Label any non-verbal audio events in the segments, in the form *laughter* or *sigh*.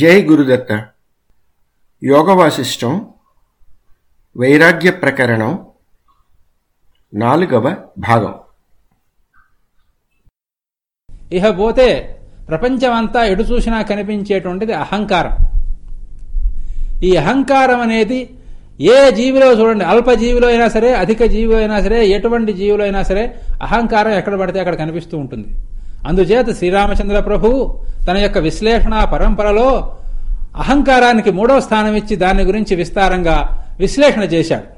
జై గురుదత్త. యోగవాసిష్టం వైరాగ్య ప్రకరణం నాలుగవ భాగం. ఇహ పోతే ప్రపంచమంతా ఎటు చూసినా కనిపించేటువంటిది అహంకారం. ఈ అహంకారం అనేది ఏ జీవిలో చూడండి అల్ప జీవిలో అయినా సరే అధిక జీవిలో అయినా సరే ఎటువంటి జీవిలో అయినా సరే అహంకారం ఎక్కడ పడితే అక్కడ కనిపిస్తూ ఉంటుంది. అందుచేత శ్రీరామచంద్ర ప్రభువు తన యొక్క విశ్లేషణ పరంపరలో అహంకారానికి మూడవ స్థానం ఇచ్చి దాని గురించి విస్తారంగా విశ్లేషణ చేశాడు.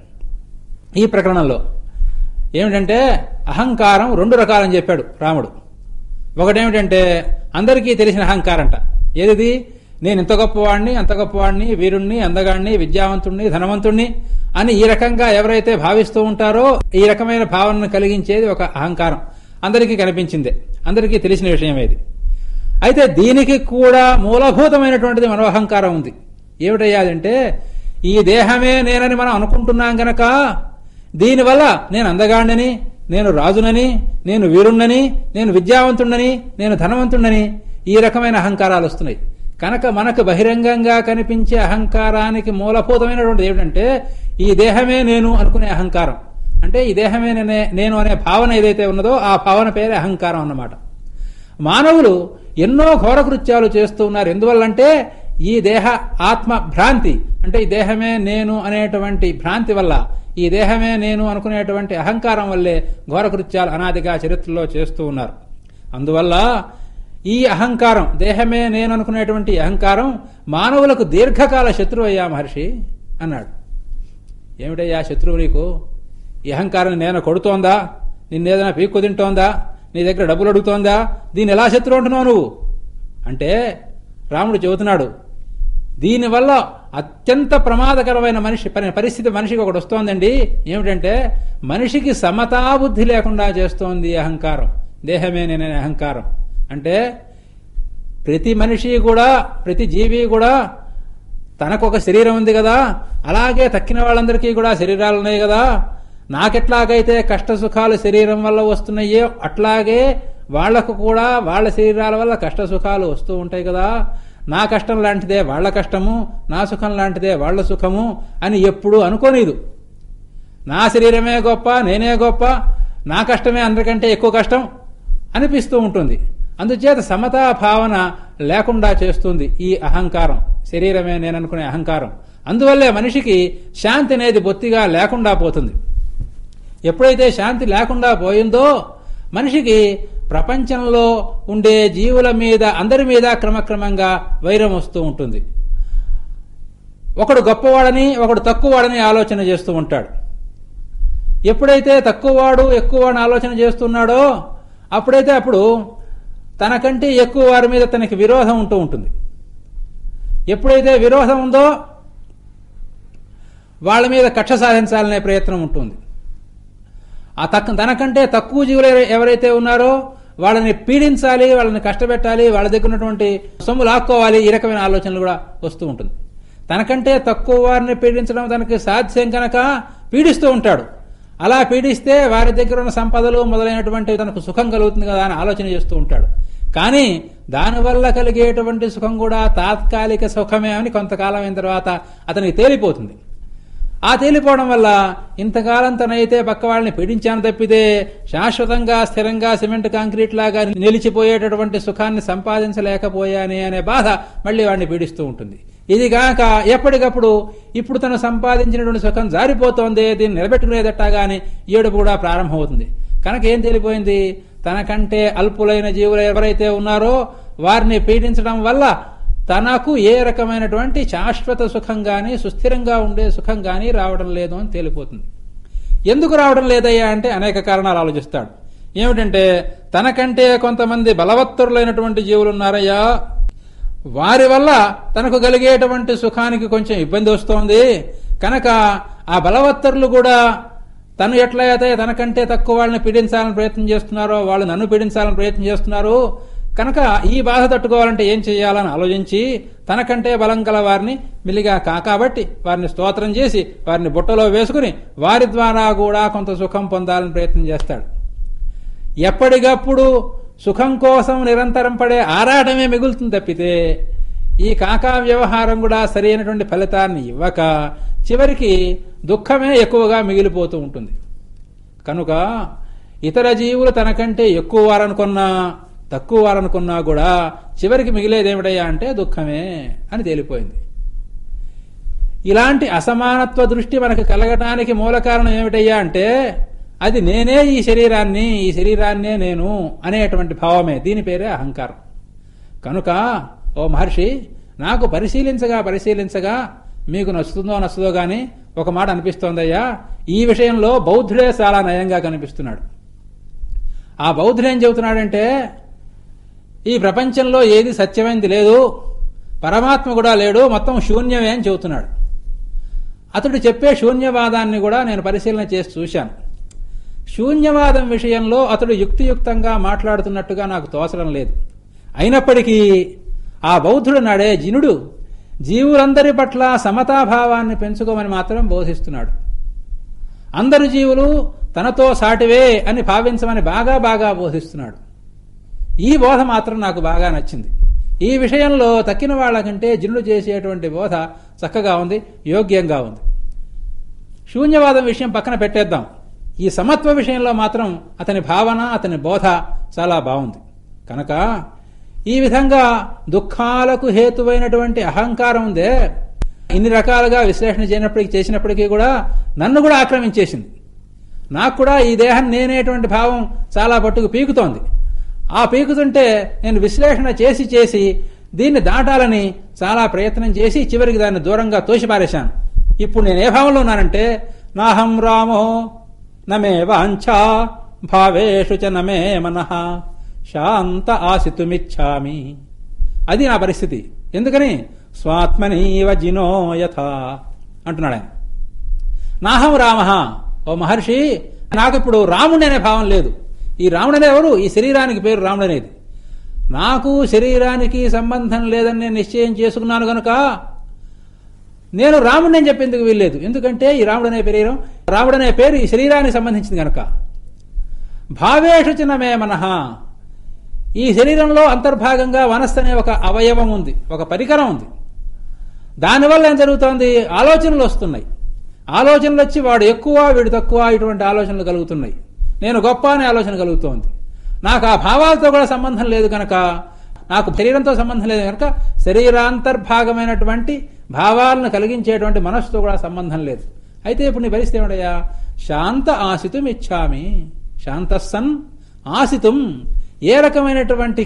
ఈ ప్రకరణంలో ఏమిటంటే అహంకారం రెండు రకాలని చెప్పాడు రాముడు. ఒకటేమిటంటే అందరికీ తెలిసిన అహంకారంట. ఏది నేను ఇంత గొప్పవాడిని అంత గొప్పవాడిని వీరుణ్ణి అందగాడిని విద్యావంతుణ్ణి ధనవంతుణ్ణి అని ఈ రకంగా ఎవరైతే భావిస్తూ ఉంటారో ఈ రకమైన భావనను కలిగించేది ఒక అహంకారం. అందరికీ కనిపించిందే. అందరికీ తెలిసిన విషయం ఇది. అయితే దీనికి కూడా మూలభూతమైనటువంటిది మనోహంకారం ఉంది. ఏమిటయ్యాదంటే ఈ దేహమే నేనని మనం అనుకుంటున్నాం గనక దీనివల్ల నేను అందగాడినని నేను రాజునని నేను వీరుణ్ణని నేను విద్యావంతుణ్ణని నేను ధనవంతుణ్ణని ఈ రకమైన అహంకారాలు వస్తున్నాయి. కనుక మనకు బహిరంగంగా కనిపించే అహంకారానికి మూలభూతమైనటువంటిది ఏమిటంటే ఈ దేహమే నేను అనుకునే అహంకారం. అంటే ఈ దేహమే నేనే- నేను అనే భావన ఏదైతే ఉన్నదో ఆ భావన పేరే అహంకారం అన్నమాట. మానవులు ఎన్నో ఘోరకృత్యాలు చేస్తూ ఉన్నారు. ఎందువల్లంటే ఈ దేహ ఆత్మ భ్రాంతి. అంటే ఈ దేహమే నేను అనేటువంటి భ్రాంతి వల్ల ఈ దేహమే నేను అనుకునేటువంటి అహంకారం వల్లే ఘోరకృత్యాలు అనాదిగా చరిత్రలో చేస్తూ ఉన్నారు. అందువల్ల ఈ అహంకారం దేహమే నేను అనుకునేటువంటి అహంకారం మానవులకు దీర్ఘకాల శత్రువు అయ్యా మహర్షి అన్నాడు. ఏమిటయ్యా శత్రువు నీకు? ఈ అహంకారం నేను కొడుతోందా? నిన్నేదైనా పీక్కు తింటోందా? నీ దగ్గర డబ్బులు అడుగుతోందా? దీన్ని ఎలా శత్రువు అంటున్నావు నువ్వు? అంటే రాముడు చెబుతున్నాడు దీనివల్ల అత్యంత ప్రమాదకరమైన మనిషి పరిస్థితి మనిషికి ఒకటి వస్తోందండి. ఏమిటంటే మనిషికి సమతాబుద్ధి లేకుండా చేస్తోంది అహంకారం. దేహమే నేననే అహంకారం. అంటే ప్రతి మనిషి కూడా ప్రతి జీవి కూడా తనకొక శరీరం ఉంది కదా అలాగే తక్కిన వాళ్ళందరికీ కూడా శరీరాలు ఉన్నాయి కదా నాకెట్లాగైతే కష్ట సుఖాలు శరీరం వల్ల వస్తున్నాయో అట్లాగే వాళ్ళకు కూడా వాళ్ళ శరీరాల వల్ల కష్ట సుఖాలు వస్తూ ఉంటాయి కదా. నా కష్టం లాంటిదే వాళ్ళ కష్టము నా సుఖం లాంటిదే వాళ్ళ సుఖము అని ఎప్పుడూ అనుకోనిదు. నా శరీరమే గొప్ప నేనే గొప్ప నా కష్టమే అందరికంటే ఎక్కువ కష్టం అనిపిస్తూ ఉంటుంది. అందుచేత సమతా భావన లేకుండా చేస్తుంది ఈ అహంకారం. శరీరమే నేననుకునే అహంకారం. అందువల్లే మనిషికి శాంతి అనేది బొత్తిగా లేకుండా పోతుంది. ఎప్పుడైతే శాంతి లేకుండా పోయిందో మనిషికి ప్రపంచంలో ఉండే జీవుల మీద అందరి మీద క్రమక్రమంగా వైరం వస్తూ ఉంటుంది. ఒకడు గొప్పవాడని ఒకడు తక్కువవాడని ఆలోచన చేస్తూ ఉంటాడు. ఎప్పుడైతే తక్కువవాడు ఎక్కువవాడిని ఆలోచన చేస్తున్నాడో అప్పుడైతే అప్పుడు తనకంటే ఎక్కువ వారి మీద తనకి విరోధం ఉంటూ ఉంటుంది. ఎప్పుడైతే విరోధం ఉందో వాళ్ళ మీద కక్ష సాధించాలనే ప్రయత్నం ఉంటుంది. ఆ తక్క తనకంటే తక్కువ జీవులు ఎవరైతే ఉన్నారో వాళ్ళని పీడించాలి వాళ్ళని కష్టపెట్టాలి వాళ్ళ దగ్గర ఉన్నటువంటి సొమ్ము లాక్కోవాలి ఈ రకమైన ఆలోచనలు కూడా వస్తూ ఉంటుంది. తనకంటే తక్కువ వారిని పీడించడం తనకి సాధ్యం కనుక పీడిస్తూ ఉంటాడు. అలా పీడిస్తే వారి దగ్గర ఉన్న సంపదలు మొదలైనటువంటి తనకు సుఖం కలుగుతుంది కదా అని ఆలోచన చేస్తూ ఉంటాడు. కానీ దానివల్ల కలిగేటువంటి సుఖం కూడా తాత్కాలిక సుఖమే అని కొంతకాలం అయిన తర్వాత అతనికి తేలిపోతుంది. ఆ తేలిపోవడం వల్ల ఇంతకాలం తనైతే పక్క వాళ్ళని పీడించాను తప్పితే శాశ్వతంగా స్థిరంగా సిమెంట్ కాంక్రీట్ లాగా నిలిచిపోయేటటువంటి సుఖాన్ని సంపాదించలేకపోయానే అనే బాధ మళ్ళీ వాడిని పీడిస్తూ ఉంటుంది. ఇది గాక ఎప్పటికప్పుడు ఇప్పుడు తను సంపాదించినటువంటి సుఖం జారిపోతోంది దీన్ని నిలబెట్టుకునేదట్టా గాని ఏడుపు కూడా ప్రారంభమవుతుంది. కనుక ఏం తెలిపోయింది? తనకంటే అల్పులైన జీవులు ఎవరైతే ఉన్నారో వారిని పీడించడం వల్ల తనకు ఏ రకమైనటువంటి శాశ్వత సుఖం గాని సుస్థిరంగా ఉండే సుఖం గాని రావడం లేదు అని తేలిపోతుంది. ఎందుకు రావడం లేదయ్యా అంటే అనేక కారణాలు ఆలోచిస్తాడు. ఏమిటంటే తనకంటే కొంతమంది బలవత్తరులైనటువంటి జీవులు ఉన్నారయ్యా. వారి వల్ల తనకు కలిగేటువంటి సుఖానికి కొంచెం ఇబ్బంది వస్తోంది. కనుక ఆ బలవత్తరులు కూడా తను ఎట్లయితే తనకంటే తక్కువ వాళ్ళని పీడించాలని ప్రయత్నం చేస్తున్నారో వాళ్ళు నన్ను పీడించాలని ప్రయత్నం చేస్తున్నారు కనుక ఈ బాధ తట్టుకోవాలంటే ఏం చేయాలని ఆలోచించి తనకంటే బలం గల వారిని మిలిగా కాకాబట్టి వారిని స్తోత్రం చేసి వారిని బుట్టలో వేసుకుని వారి ద్వారా కూడా కొంత సుఖం పొందాలని ప్రయత్నం చేస్తాడు. ఎప్పటికప్పుడు సుఖం కోసం నిరంతరం పడే ఆరాటమే మిగులుతుంది తప్పితే ఈ కాకా వ్యవహారం కూడా సరి అయినటువంటి ఫలితాన్ని ఇవ్వక చివరికి దుఃఖమే ఎక్కువగా మిగిలిపోతూ ఉంటుంది. కనుక ఇతర జీవులు తనకంటే ఎక్కువ వారనుకున్నా తక్కువ వారనుకున్నా కూడా చివరికి మిగిలేదేమిటయ్యా అంటే దుఃఖమే అని తేలిపోయింది. ఇలాంటి అసమానత్వ దృష్టి మనకు కలగటానికి మూల కారణం ఏమిటయ్యా అంటే అది నేనే ఈ శరీరాన్ని ఈ శరీరాన్నే నేను అనేటువంటి భావమే. దీని పేరే అహంకారం. కనుక ఓ మహర్షి నాకు పరిశీలించగా పరిశీలించగా మీకు నచ్చుతుందో నచ్చదో గాని ఒక మాట అనిపిస్తోందయ్యా. ఈ విషయంలో బౌద్ధుడే చాలా నయంగా కనిపిస్తున్నాడు. ఆ బౌద్ధుడు ఏం చెబుతున్నాడంటే ఈ ప్రపంచంలో ఏది సత్యమైంది లేదు పరమాత్మ కూడా లేడు మొత్తం శూన్యమే అని చెబుతున్నాడు. అతడు చెప్పే శూన్యవాదాన్ని కూడా నేను పరిశీలన చేసి చూశాను. శూన్యవాదం విషయంలో అతడు యుక్తియుక్తంగా మాట్లాడుతున్నట్టుగా నాకు తోచడం లేదు. అయినప్పటికీ ఆ బౌద్ధుడు నాడే జినుడు జీవులందరి పట్ల సమతాభావాన్ని పెంచుకోమని మాత్రం బోధిస్తున్నాడు. అందరు జీవులు తనతో సాటివే అని భావించమని బాగా బాగా బోధిస్తున్నాడు. ఈ బోధ మాత్రం నాకు బాగా నచ్చింది. ఈ విషయంలో తక్కిన వాళ్ళకంటే జిన్నుడు చేసేటువంటి బోధ చక్కగా ఉంది యోగ్యంగా ఉంది. శూన్యవాదం విషయం పక్కన పెట్టేద్దాం. ఈ సమత్వ విషయంలో మాత్రం అతని భావన అతని బోధ చాలా బాగుంది. కనుక ఈ విధంగా దుఃఖాలకు హేతువైనటువంటి అహంకారం ఉందే ఇన్ని రకాలుగా విశ్లేషణ చేయనప్పటికీ చేసినప్పటికీ కూడా నన్ను కూడా ఆక్రమించేసింది. నాకు కూడా ఈ దేహం నేనేటువంటి భావం చాలా పట్టుకు పీకుతోంది. ఆ పీకుతుంటే నేను విశ్లేషణ చేసి చేసి దీన్ని దాటాలని చాలా ప్రయత్నం చేసి చివరికి దాన్ని దూరంగా తోసిపారేశాను. ఇప్పుడు నేను ఏ భావంలో ఉన్నానంటే నాహం రామో నమే వాంఛా భావేషు చ నమే మనః శాంత ఆశితుమిచ్చామి అది నా పరిస్థితి. ఎందుకని? స్వాత్మనీవ జినో యథ అంటున్నాడు ఆయన. నాహం రామ. ఓ మహర్షి నాకు ఇప్పుడు రాముడు అనే భావం లేదు. ఈ రాముడు ఎవరు? ఈ శరీరానికి పేరు రాముడు అనేది నాకు శరీరానికి సంబంధం లేదని నేను నిశ్చయం చేసుకున్నాను గనుక నేను రాముడిని అని చెప్పేందుకు వీల్లేదు. ఎందుకంటే ఈ రాముడు అనే శరీరం రాముడు అనే పేరు ఈ శరీరానికి సంబంధించింది గనక. భావేషు చిన్నమే మనహ ఈ శరీరంలో అంతర్భాగంగా మనస్సు అనే ఒక అవయవం ఉంది ఒక పరికరం ఉంది. దానివల్ల ఏం జరుగుతోంది? ఆలోచనలు వస్తున్నాయి. ఆలోచనలు వచ్చి వాడు ఎక్కువ వీడు తక్కువ ఇటువంటి ఆలోచనలు కలుగుతున్నాయి. నేను గొప్ప అనే ఆలోచన కలుగుతోంది. నాకు ఆ భావాలతో కూడా సంబంధం లేదు కనుక నాకు శరీరంతో సంబంధం లేదు కనుక శరీరాంతర్భాగమైనటువంటి భావాలను కలిగించేటువంటి మనస్సుతో కూడా సంబంధం లేదు. అయితే ఇప్పుడు నీ పరిస్థితి ఏమిటయ్యా? శాంత ఆసితం ఇచ్చామి. శాంతస్సన్ ఆసితం. ఏ రకమైనటువంటి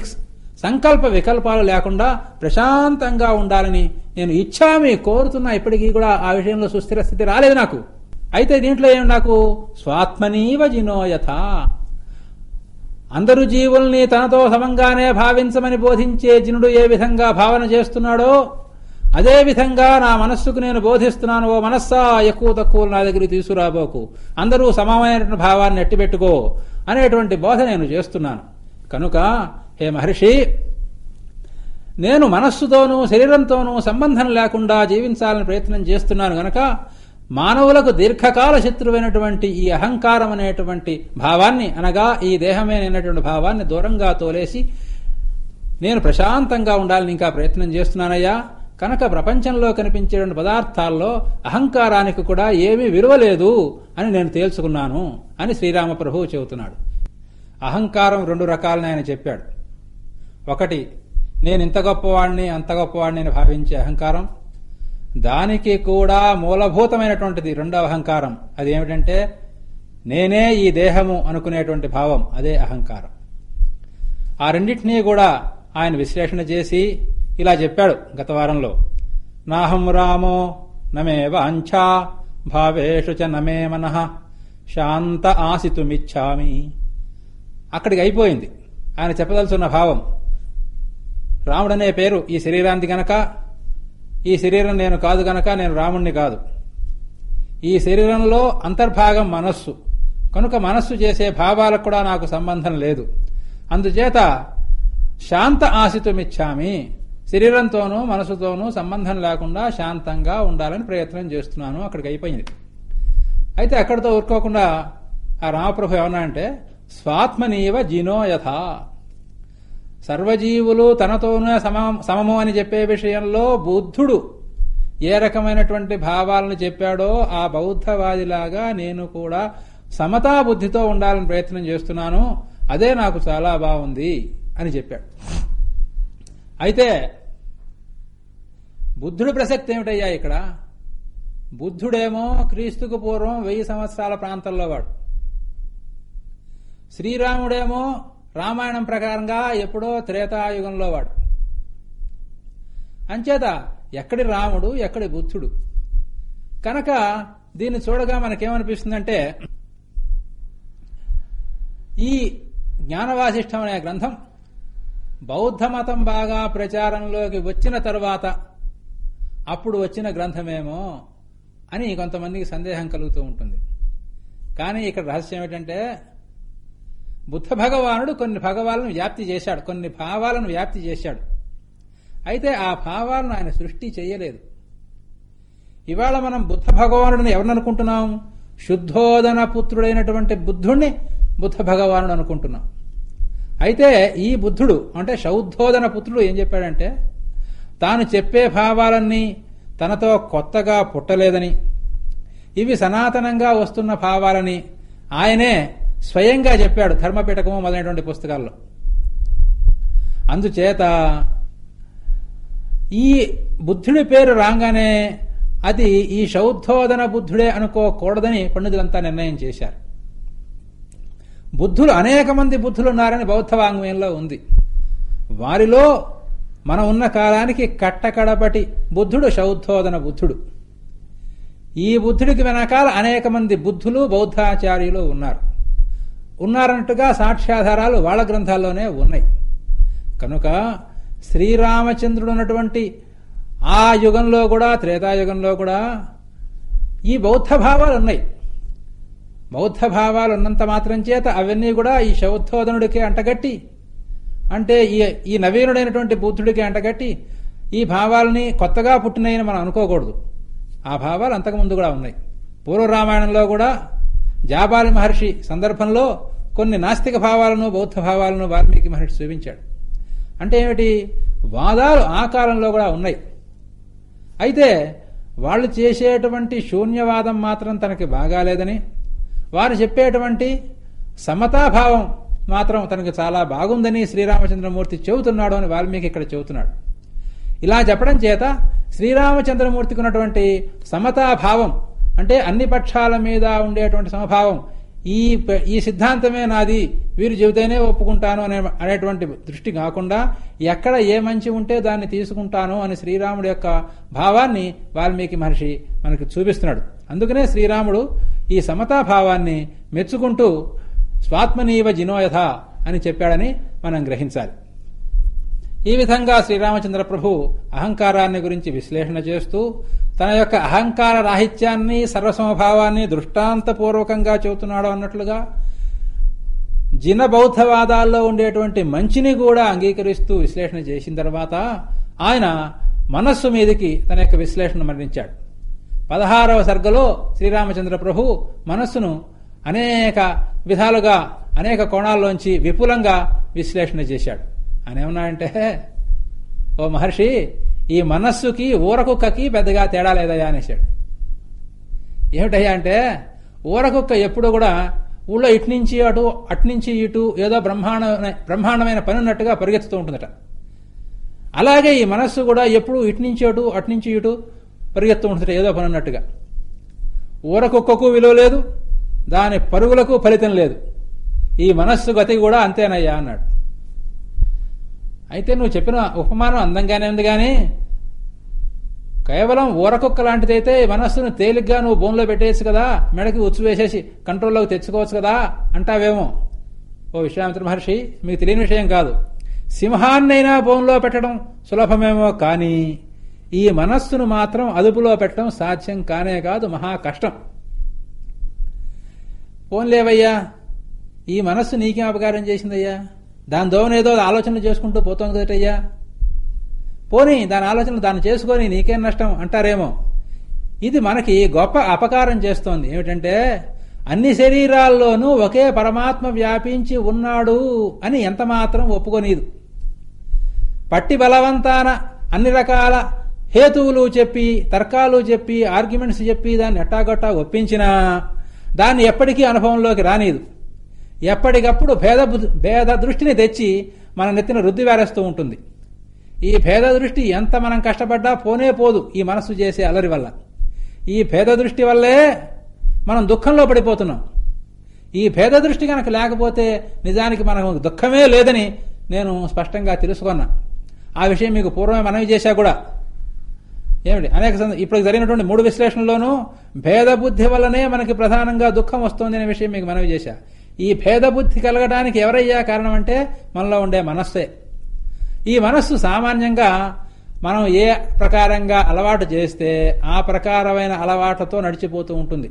సంకల్ప వికల్పాలు లేకుండా ప్రశాంతంగా ఉండాలని నేను ఇచ్చామి కోరుతున్నా ఇప్పటికీ కూడా ఆ విషయంలో సుస్థిర స్థితి రాలేదు నాకు. అయితే దీంట్లో ఏమి నాకు? స్వాత్మనీవ జినోయథ. అందరు జీవుల్ని తనతో సమంగానే భావించమని బోధించే జినుడు ఏ విధంగా భావన చేస్తున్నాడో అదే విధంగా నా మనస్సుకు నేను బోధిస్తున్నాను. ఓ మనస్సా ఎక్కువ తక్కువ నా దగ్గరికి తీసుకురాబోకు. అందరూ సమమైనటువంటి భావాన్ని ఎట్టిపెట్టుకో అనేటువంటి బోధ నేను చేస్తున్నాను. కనుక హే మహర్షి నేను మనస్సుతోనూ శరీరంతోనూ సంబంధం లేకుండా జీవించాలని ప్రయత్నం చేస్తున్నాను గనక మానవులకు దీర్ఘకాల శత్రువైనటువంటి ఈ అహంకారం అనేటువంటి భావాన్ని అనగా ఈ దేహమే అనేటువంటి భావాన్ని దూరంగా తోలేసి నేను ప్రశాంతంగా ఉండాలని ఇంకా ప్రయత్నం చేస్తున్నానయ్యా. కనుక ప్రపంచంలో కనిపించేటువంటి పదార్థాల్లో అహంకారానికి కూడా ఏమీ విలువ లేదు అని నేను తేల్చుకున్నాను అని శ్రీరామ ప్రభువు చెబుతున్నాడు. అహంకారం రెండు రకాలని ఆయన చెప్పాడు. ఒకటి నేను ఇంత గొప్పవాణ్ణి అంత గొప్పవాణ్ణి అని భావించే అహంకారం. దానికి కూడా మూలభూతమైనటువంటిది రెండవ అహంకారం. అది ఏమిటంటే నేనే ఈ దేహము అనుకునేటువంటి భావం అదే అహంకారం. ఆ రెండింటినీ కూడా ఆయన విశ్లేషణ చేసి ఇలా చెప్పాడు గత వారంలో. నాహం రామో నమే వాంఛా భావేషు చ నమే మనః శాంత ఆశితుమిచ్చామి అక్కడికి అయిపోయింది. ఆయన చెప్పదలుచున్న భావం. రాముడనే పేరు ఈ శరీరానికి గనక ఈ శరీరం నేను కాదు గనక నేను రాముణ్ణి కాదు. ఈ శరీరంలో అంతర్భాగం మనస్సు. కనుక మనస్సు చేసే భావాలకు కూడా నాకు సంబంధం లేదు. అందుచేత శాంత ఆశితుమిచ్చామి. శరీరంతోనూ మనసుతోనూ సంబంధం లేకుండా శాంతంగా ఉండాలని ప్రయత్నం చేస్తున్నాను. అక్కడికి అయిపోయింది. అయితే అక్కడితో ఊరుకోకుండా ఆ రామప్రభు ఏమన్నా అంటే స్వాత్మనీవ జినోయథ సర్వజీవులు తనతోనే సమం సమము అని చెప్పే విషయంలో బుద్ధుడు ఏ రకమైనటువంటి భావాలను చెప్పాడో ఆ బౌద్ధవాదిలాగా నేను కూడా సమతా బుద్ధితో ఉండాలని ప్రయత్నం చేస్తున్నాను. అదే నాకు చాలా బాగుంది అని చెప్పాడు. అయితే బుద్ధుడు ప్రసక్తి ఏమిటయ్యా ఇక్కడ? బుద్ధుడేమో క్రీస్తుకు పూర్వం వెయ్యి సంవత్సరాల ప్రాంతంలో వాడు. శ్రీరాముడేమో రామాయణం ప్రకారంగా ఎప్పుడో త్రేతాయుగంలో వాడు. అంచేత ఎక్కడి రాముడు ఎక్కడి బుద్ధుడు? కనుక దీన్ని చూడగా మనకేమనిపిస్తుందంటే ఈ జ్ఞానవాసిష్టం అనే గ్రంథం బౌద్ధ మతం బాగా ప్రచారంలోకి వచ్చిన తరువాత అప్పుడు వచ్చిన గ్రంథమేమో అని కొంతమందికి సందేహం కలుగుతూ ఉంటుంది. కానీ ఇక్కడ రహస్యం ఏమిటంటే బుద్ధ భగవానుడు కొన్ని భగవాలను వ్యాప్తి చేశాడు కొన్ని భావాలను వ్యాప్తి చేశాడు. అయితే ఆ భావాలను ఆయన సృష్టి చేయలేదు. ఇవాళ మనం బుద్ధ భగవానుడిని ఎవరిననుకుంటున్నాం? శుద్ధోదన పుత్రుడైనటువంటి బుద్ధుణ్ణి బుద్ధ భగవానుడు అనుకుంటున్నాం. అయితే ఈ బుద్ధుడు అంటే శౌద్ధోదన పుత్రుడు ఏం చెప్పాడంటే తాను చెప్పే భావాలన్నీ తనతో కొత్తగా పుట్టలేదని ఇవి సనాతనంగా వస్తున్న భావాలని ఆయనే స్వయంగా చెప్పాడు ధర్మపీఠకము మొదలైనటువంటి పుస్తకాల్లో. అందుచేత ఈ బుద్ధుడి పేరు రాగానే అది ఈ శౌద్ధోదన బుద్ధుడే అనుకోకూడదని పండితులంతా నిర్ణయం చేశారు. బుద్ధులు అనేక మంది బుద్ధులు ఉన్నారని బౌద్ధ వాంగ్మయంలో ఉంది. వారిలో మనం ఉన్న కాలానికి కట్టకడపటి బుద్ధుడు శౌద్ధోదన బుద్ధుడు. ఈ బుద్ధుడికి వెనకాల అనేక మంది బుద్ధులు బౌద్ధాచార్యులు ఉన్నారు. ఉన్నారన్నట్టుగా సాక్ష్యాధారాలు వాళ్ళ గ్రంథాల్లోనే ఉన్నాయి. కనుక శ్రీరామచంద్రుడు ఉన్నటువంటి ఆ యుగంలో కూడా త్రేతాయుగంలో కూడా ఈ బౌద్ధ భావాలు ఉన్నాయి. బౌద్ధ భావాలు ఉన్నంత మాత్రం చేత అవన్నీ కూడా ఈ శౌద్ధోదనుడికి అంటగట్టి అంటే ఈ ఈ నవీనుడైనటువంటి బుద్ధుడికి అంటగట్టి ఈ భావాలని కొత్తగా పుట్టినాయని మనం అనుకోకూడదు. ఆ భావాలు అంతకుముందు కూడా ఉన్నాయి. పూర్వ రామాయణంలో కూడా జాబాలి మహర్షి సందర్భంలో కొన్ని నాస్తిక భావాలను బౌద్ధ భావాలను వాల్మీకి మహర్షి చూపించాడు. అంటే ఏమిటి? వాదాలు ఆ కాలంలో కూడా ఉన్నాయి. అయితే వాళ్ళు చేసేటువంటి శూన్యవాదం మాత్రం తనకి బాగాలేదని వారు చెప్పేటువంటి సమతాభావం మాత్రం తనకు చాలా బాగుందని శ్రీరామచంద్రమూర్తి చెబుతున్నాడు అని వాల్మీకి ఇక్కడ చెబుతున్నాడు. ఇలా చెప్పడం చేత శ్రీరామచంద్రమూర్తికి ఉన్నటువంటి సమతాభావం అంటే అన్ని పక్షాల మీద ఉండేటువంటి సమభావం ఈ ఈ సిద్ధాంతమే నాది. వీరు చెబితేనే ఒప్పుకుంటాను అనే అనేటువంటి దృష్టి కాకుండా ఎక్కడ ఏ మంచి ఉంటే దాన్ని తీసుకుంటాను అని శ్రీరాముడి యొక్క భావాన్ని వాల్మీకి మహర్షి మనకు చూపిస్తున్నాడు. అందుకనే శ్రీరాముడు ఈ సమతాభావాన్ని మెచ్చుకుంటూ స్వాత్మనీవ జినోయథ అని చెప్పాడని మనం గ్రహించాలి. ఈ విధంగా శ్రీరామచంద్ర ప్రభు అహంకారాన్ని గురించి విశ్లేషణ చేస్తూ తన యొక్క అహంకార రాహిత్యాన్ని సర్వసమభావాన్ని దృష్టాంతపూర్వకంగా చెబుతున్నాడు అన్నట్లుగా జిన బౌద్ధవాదాల్లో ఉండేటువంటి మంచిని కూడా అంగీకరిస్తూ విశ్లేషణ చేసిన తర్వాత ఆయన మనస్సు మీదకి తన యొక్క విశ్లేషణ మరణించాడు. పదహారవ సర్గలో శ్రీరామచంద్ర ప్రభు మనస్సును అనేక విధాలుగా అనేక కోణాల్లోంచి విపులంగా విశ్లేషణ చేశాడు. ఆయన ఓ మహర్షి ఈ మనస్సుకి ఊరకుక్కకి పెద్దగా తేడా లేదయ్యా అనేసాడు ఏమిటయ్యా అంటే ఊరకుక్క ఎప్పుడు కూడా ఊళ్ళో ఇట్నుంచి అటు అట్నుంచి ఇటు ఏదో బ్రహ్మాండ బ్రహ్మాండమైన పని ఉన్నట్టుగా పరిగెత్తుతూ ఉంటుందట. అలాగే ఈ మనస్సు కూడా ఎప్పుడు ఇట్నుంచి అటు అట్నుంచి ఇటు పరిగెత్తు ఉంటుందట ఏదో పని ఉన్నట్టుగా ఊరకుక్కకు విలువ లేదు దాని పరుగులకు ఫలితం లేదు. ఈ మనస్సు గతి కూడా అంతేనయ్యా అన్నాడు. అయితే నువ్వు చెప్పిన ఉపమానం అందంగానే ఉంది కానీ కేవలం ఊరకుక్క లాంటిదైతే మనస్సును తేలిగ్గా నువ్వు బోన్లో పెట్టేయచ్చు కదా మెడకి ఉచ్చు వేసేసి కంట్రోల్లోకి తెచ్చుకోవచ్చు కదా అంటావేమో. ఓ విశ్వామిత్ర మహర్షి మీకు తెలియని విషయం కాదు. సింహాన్నైనా బోన్లో పెట్టడం సులభమేమో కానీ ఈ మనస్సును మాత్రం అదుపులో పెట్టడం సాధ్యం కానే కాదు మహా కష్టం. పోన్లేవయ్యా ఈ మనస్సు నీకేం అపకారం చేసిందయ్యా? దాని దోవనేదో ఆలోచనలు చేసుకుంటూ పోతోంది కదటయ్యా పోనీ దాని ఆలోచనలు దాన్ని చేసుకొని నీకేం నష్టం అంటారేమో. ఇది మనకి గొప్ప అపకారం చేస్తోంది. ఏమిటంటే అన్ని శరీరాల్లోనూ ఒకే పరమాత్మ వ్యాపించి ఉన్నాడు అని ఎంతమాత్రం ఒప్పుకోనీదు. పట్టి బలవంతాన అన్ని రకాల హేతువులు చెప్పి తర్కాలు చెప్పి ఆర్గ్యుమెంట్స్ చెప్పి దాన్ని ఎట్టాగొట్టా ఒప్పించినా దాన్ని ఎప్పటికీ అనుభవంలోకి రానీదు. ఎప్పటికప్పుడు భేద బుద్ధి- భేద దృష్టిని తెచ్చి మన నెత్తిన రుద్ది వేరేస్తూ ఉంటుంది. ఈ భేద దృష్టి ఎంత మనం కష్టపడ్డా పోనే పోదు ఈ మనస్సు చేసే అలరి వల్ల. ఈ భేద దృష్టి వల్లే మనం దుఃఖంలో పడిపోతున్నాం. ఈ భేద దృష్టి కనుక లేకపోతే నిజానికి మనకు దుఃఖమే లేదని నేను స్పష్టంగా తెలుసుకున్నా. ఆ విషయం మీకు పూర్వమే మనవి చేశా కూడా. ఏమిటి? అనేక ఇప్పటికి ఇప్పుడు జరిగినటువంటి మూడు విశ్లేషణలోనూ భేద బుద్ధి వల్లనే మనకి ప్రధానంగా దుఃఖం వస్తుంది అనే విషయం మీకు మనవి చేశా. ఈ భేద బుద్ధి కలగడానికి ఎవరయ్యా కారణం అంటే మనలో ఉండే మనస్సే. ఈ మనస్సు సామాన్యంగా మనం ఏ ప్రకారంగా అలవాటు చేస్తే ఆ ప్రకారమైన అలవాట్లతో నడిచిపోతూ ఉంటుంది.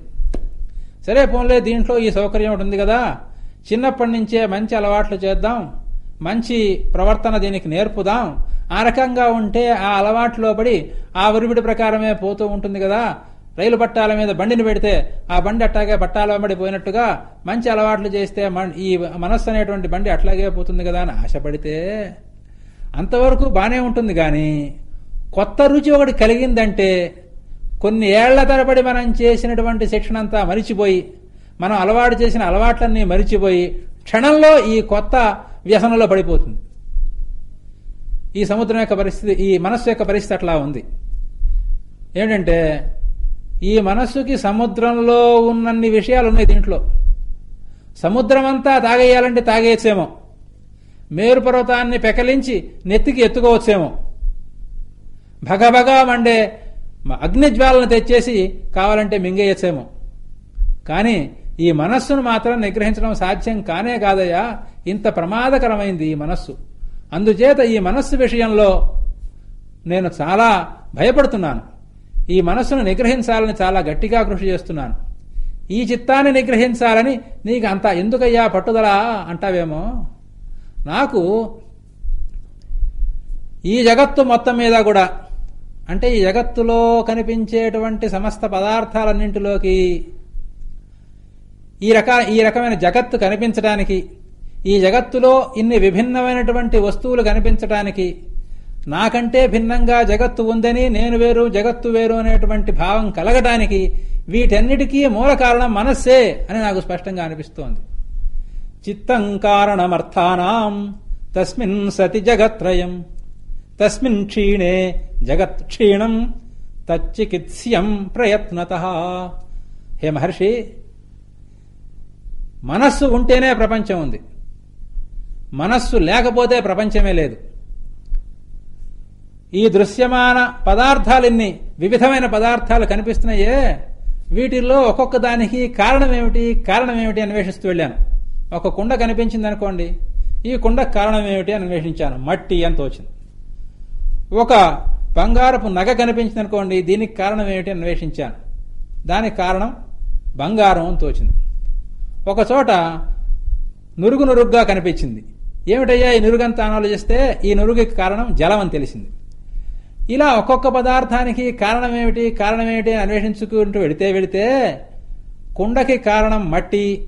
సరే పోన్లే దీంట్లో ఈ సౌకర్యం ఉంటుంది కదా. చిన్నప్పటి నుంచే మంచి అలవాట్లు చేద్దాం. మంచి ప్రవర్తన దీనికి నేర్పుదాం. ఆ రకంగా ఉంటే ఆ అలవాట్లో పడి ఆ ఉరిబిడి ప్రకారమే పోతూ ఉంటుంది కదా. రైలు పట్టాల మీద బండిని పెడితే ఆ బండి అట్లాగే పట్టాల వెంబడి పోయినట్టుగా మంచి అలవాట్లు చేస్తే మన- ఈ మనస్సు అనేటువంటి బండి అట్లాగే పోతుంది కదా అని ఆశపడితే అంతవరకు బానే ఉంటుంది కానీ కొత్త రుచి ఒకటి కలిగిందంటే కొన్ని ఏళ్ళ తరబడి మనం చేసినటువంటి శిక్షణ అంతా మరిచిపోయి మనం అలవాటు చేసిన అలవాట్లన్నీ మరిచిపోయి క్షణంలో ఈ కొత్త వ్యసనంలో పడిపోతుంది. ఈ సముద్రం యొక్క పరిస్థితి ఈ మనస్సు యొక్క పరిస్థితి అట్లా ఉంది. ఏంటంటే ఈ మనస్సుకి సముద్రంలో ఉన్నన్ని విషయాలు ఉన్నాయి దీంట్లో. సముద్రం అంతా తాగేయాలంటే తాగేయచ్చేమో మేరు పర్వతాన్ని పెకలించి నెత్తికి ఎత్తుకోవచ్చేమో. భగభగా మండే అగ్నిజ్వాలను తెచ్చేసి కావాలంటే మింగేయచ్చేమో. కానీ ఈ మనస్సును మాత్రం నిగ్రహించడం సాధ్యం కానే కాదయ్యా. ఇంత ప్రమాదకరమైంది ఈ మనస్సు. అందుచేత ఈ మనస్సు విషయంలో నేను చాలా భయపడుతున్నాను. ఈ మనస్సును నిగ్రహించాలని చాలా గట్టిగా కృషి చేస్తున్నాను. ఈ చిత్తాన్ని నిగ్రహించాలని నీకు అంత ఎందుకయ్యా పట్టుదల అంటావేమో? నాకు ఈ జగత్తు మొత్తం మీద కూడా అంటే ఈ జగత్తులో కనిపించేటువంటి సమస్త పదార్థాలన్నింటిలోకి ఈ రక ఈ రకమైన జగత్తు కనిపించడానికి ఈ జగత్తులో ఇన్ని విభిన్నమైనటువంటి వస్తువులు కనిపించడానికి నాకంటే భిన్నంగా జగత్తు ఉందని నేను వేరు జగత్తు వేరు అనేటువంటి భావం కలగటానికి వీటన్నిటికీ మూల కారణం మనస్సే అని నాకు స్పష్టంగా అనిపిస్తోంది. చిత్తం కారణమర్థానాం తస్మిన్ సతి జగత్రయం. తస్మిన్ క్షీణే జగత్ క్షీణం తచ్చికిత్స్యం ప్రయత్నత. హే మహర్షి మనస్సు ఉంటేనే ప్రపంచం ఉంది. మనస్సు లేకపోతే ప్రపంచమే లేదు. ఈ దృశ్యమాన పదార్థాలన్నీ వివిధమైన పదార్థాలు కనిపిస్తున్నాయే? వీటిల్లో ఒక్కొక్క దానికి కారణం ఏమిటి కారణం ఏమిటి అన్వేషిస్తూ వెళ్ళాను. ఒక కుండ కనిపించింది అనుకోండి ఈ కుండ కారణం ఏమిటి అని అన్వేషించాను. మట్టి అని తోచింది. ఒక బంగారపు నగ కనిపించింది అనుకోండి దీనికి కారణం ఏమిటి అని అన్వేషించాను. దానికి కారణం బంగారం అని తోచింది. ఒక చోట నురుగు నురుగ్గా కనిపించింది. ఏమిటయ్యా ఈ నురుగంతా ఆలోచిస్తే? ఈ నురుగుకి కారణం జలం అని తెలిసింది. ఇలా ఒక్కొక్క పదార్థానికి కారణం ఏమిటి కారణం ఏమిటి అని అన్వేషించుకుంటూ వెళితే వెళితే కుండకి కారణం మట్టి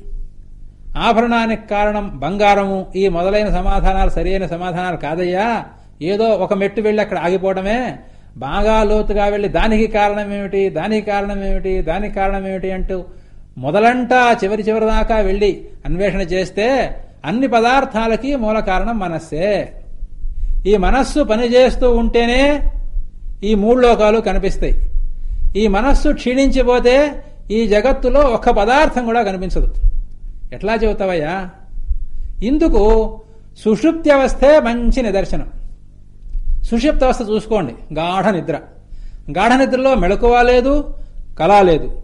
ఆభరణానికి కారణం బంగారము. ఈ మొదలైన సమాధానాలు సరైన సమాధానాలు కాదయ్యా. ఏదో ఒక మెట్టు వెళ్ళి అక్కడ ఆగిపోవడమే. బాగా లోతుగా వెళ్ళి దానికి కారణం ఏమిటి దానికి కారణం ఏమిటి దానికి కారణం ఏమిటి అంటూ మొదలంటా చివరి చివరి దాకా వెళ్ళి అన్వేషణ చేస్తే అన్ని పదార్థాలకి మూల కారణం మనస్సే. ఈ మనస్సు పనిచేస్తూ ఉంటేనే ఈ మూడు లోకాలు కనిపిస్తాయి. ఈ మనస్సు క్షీణించిపోతే ఈ జగత్తులో ఒక్క పదార్థం కూడా కనిపించదు. ఎట్లా చెబుతావయ్యా? ఇందుకు సుషుప్తి అవస్థే మంచి నిదర్శనం. సుషుప్త అవస్థ చూసుకోండి. గాఢ నిద్ర. గాఢ నిద్రలో మెళకువ లేదు కళ లేదు.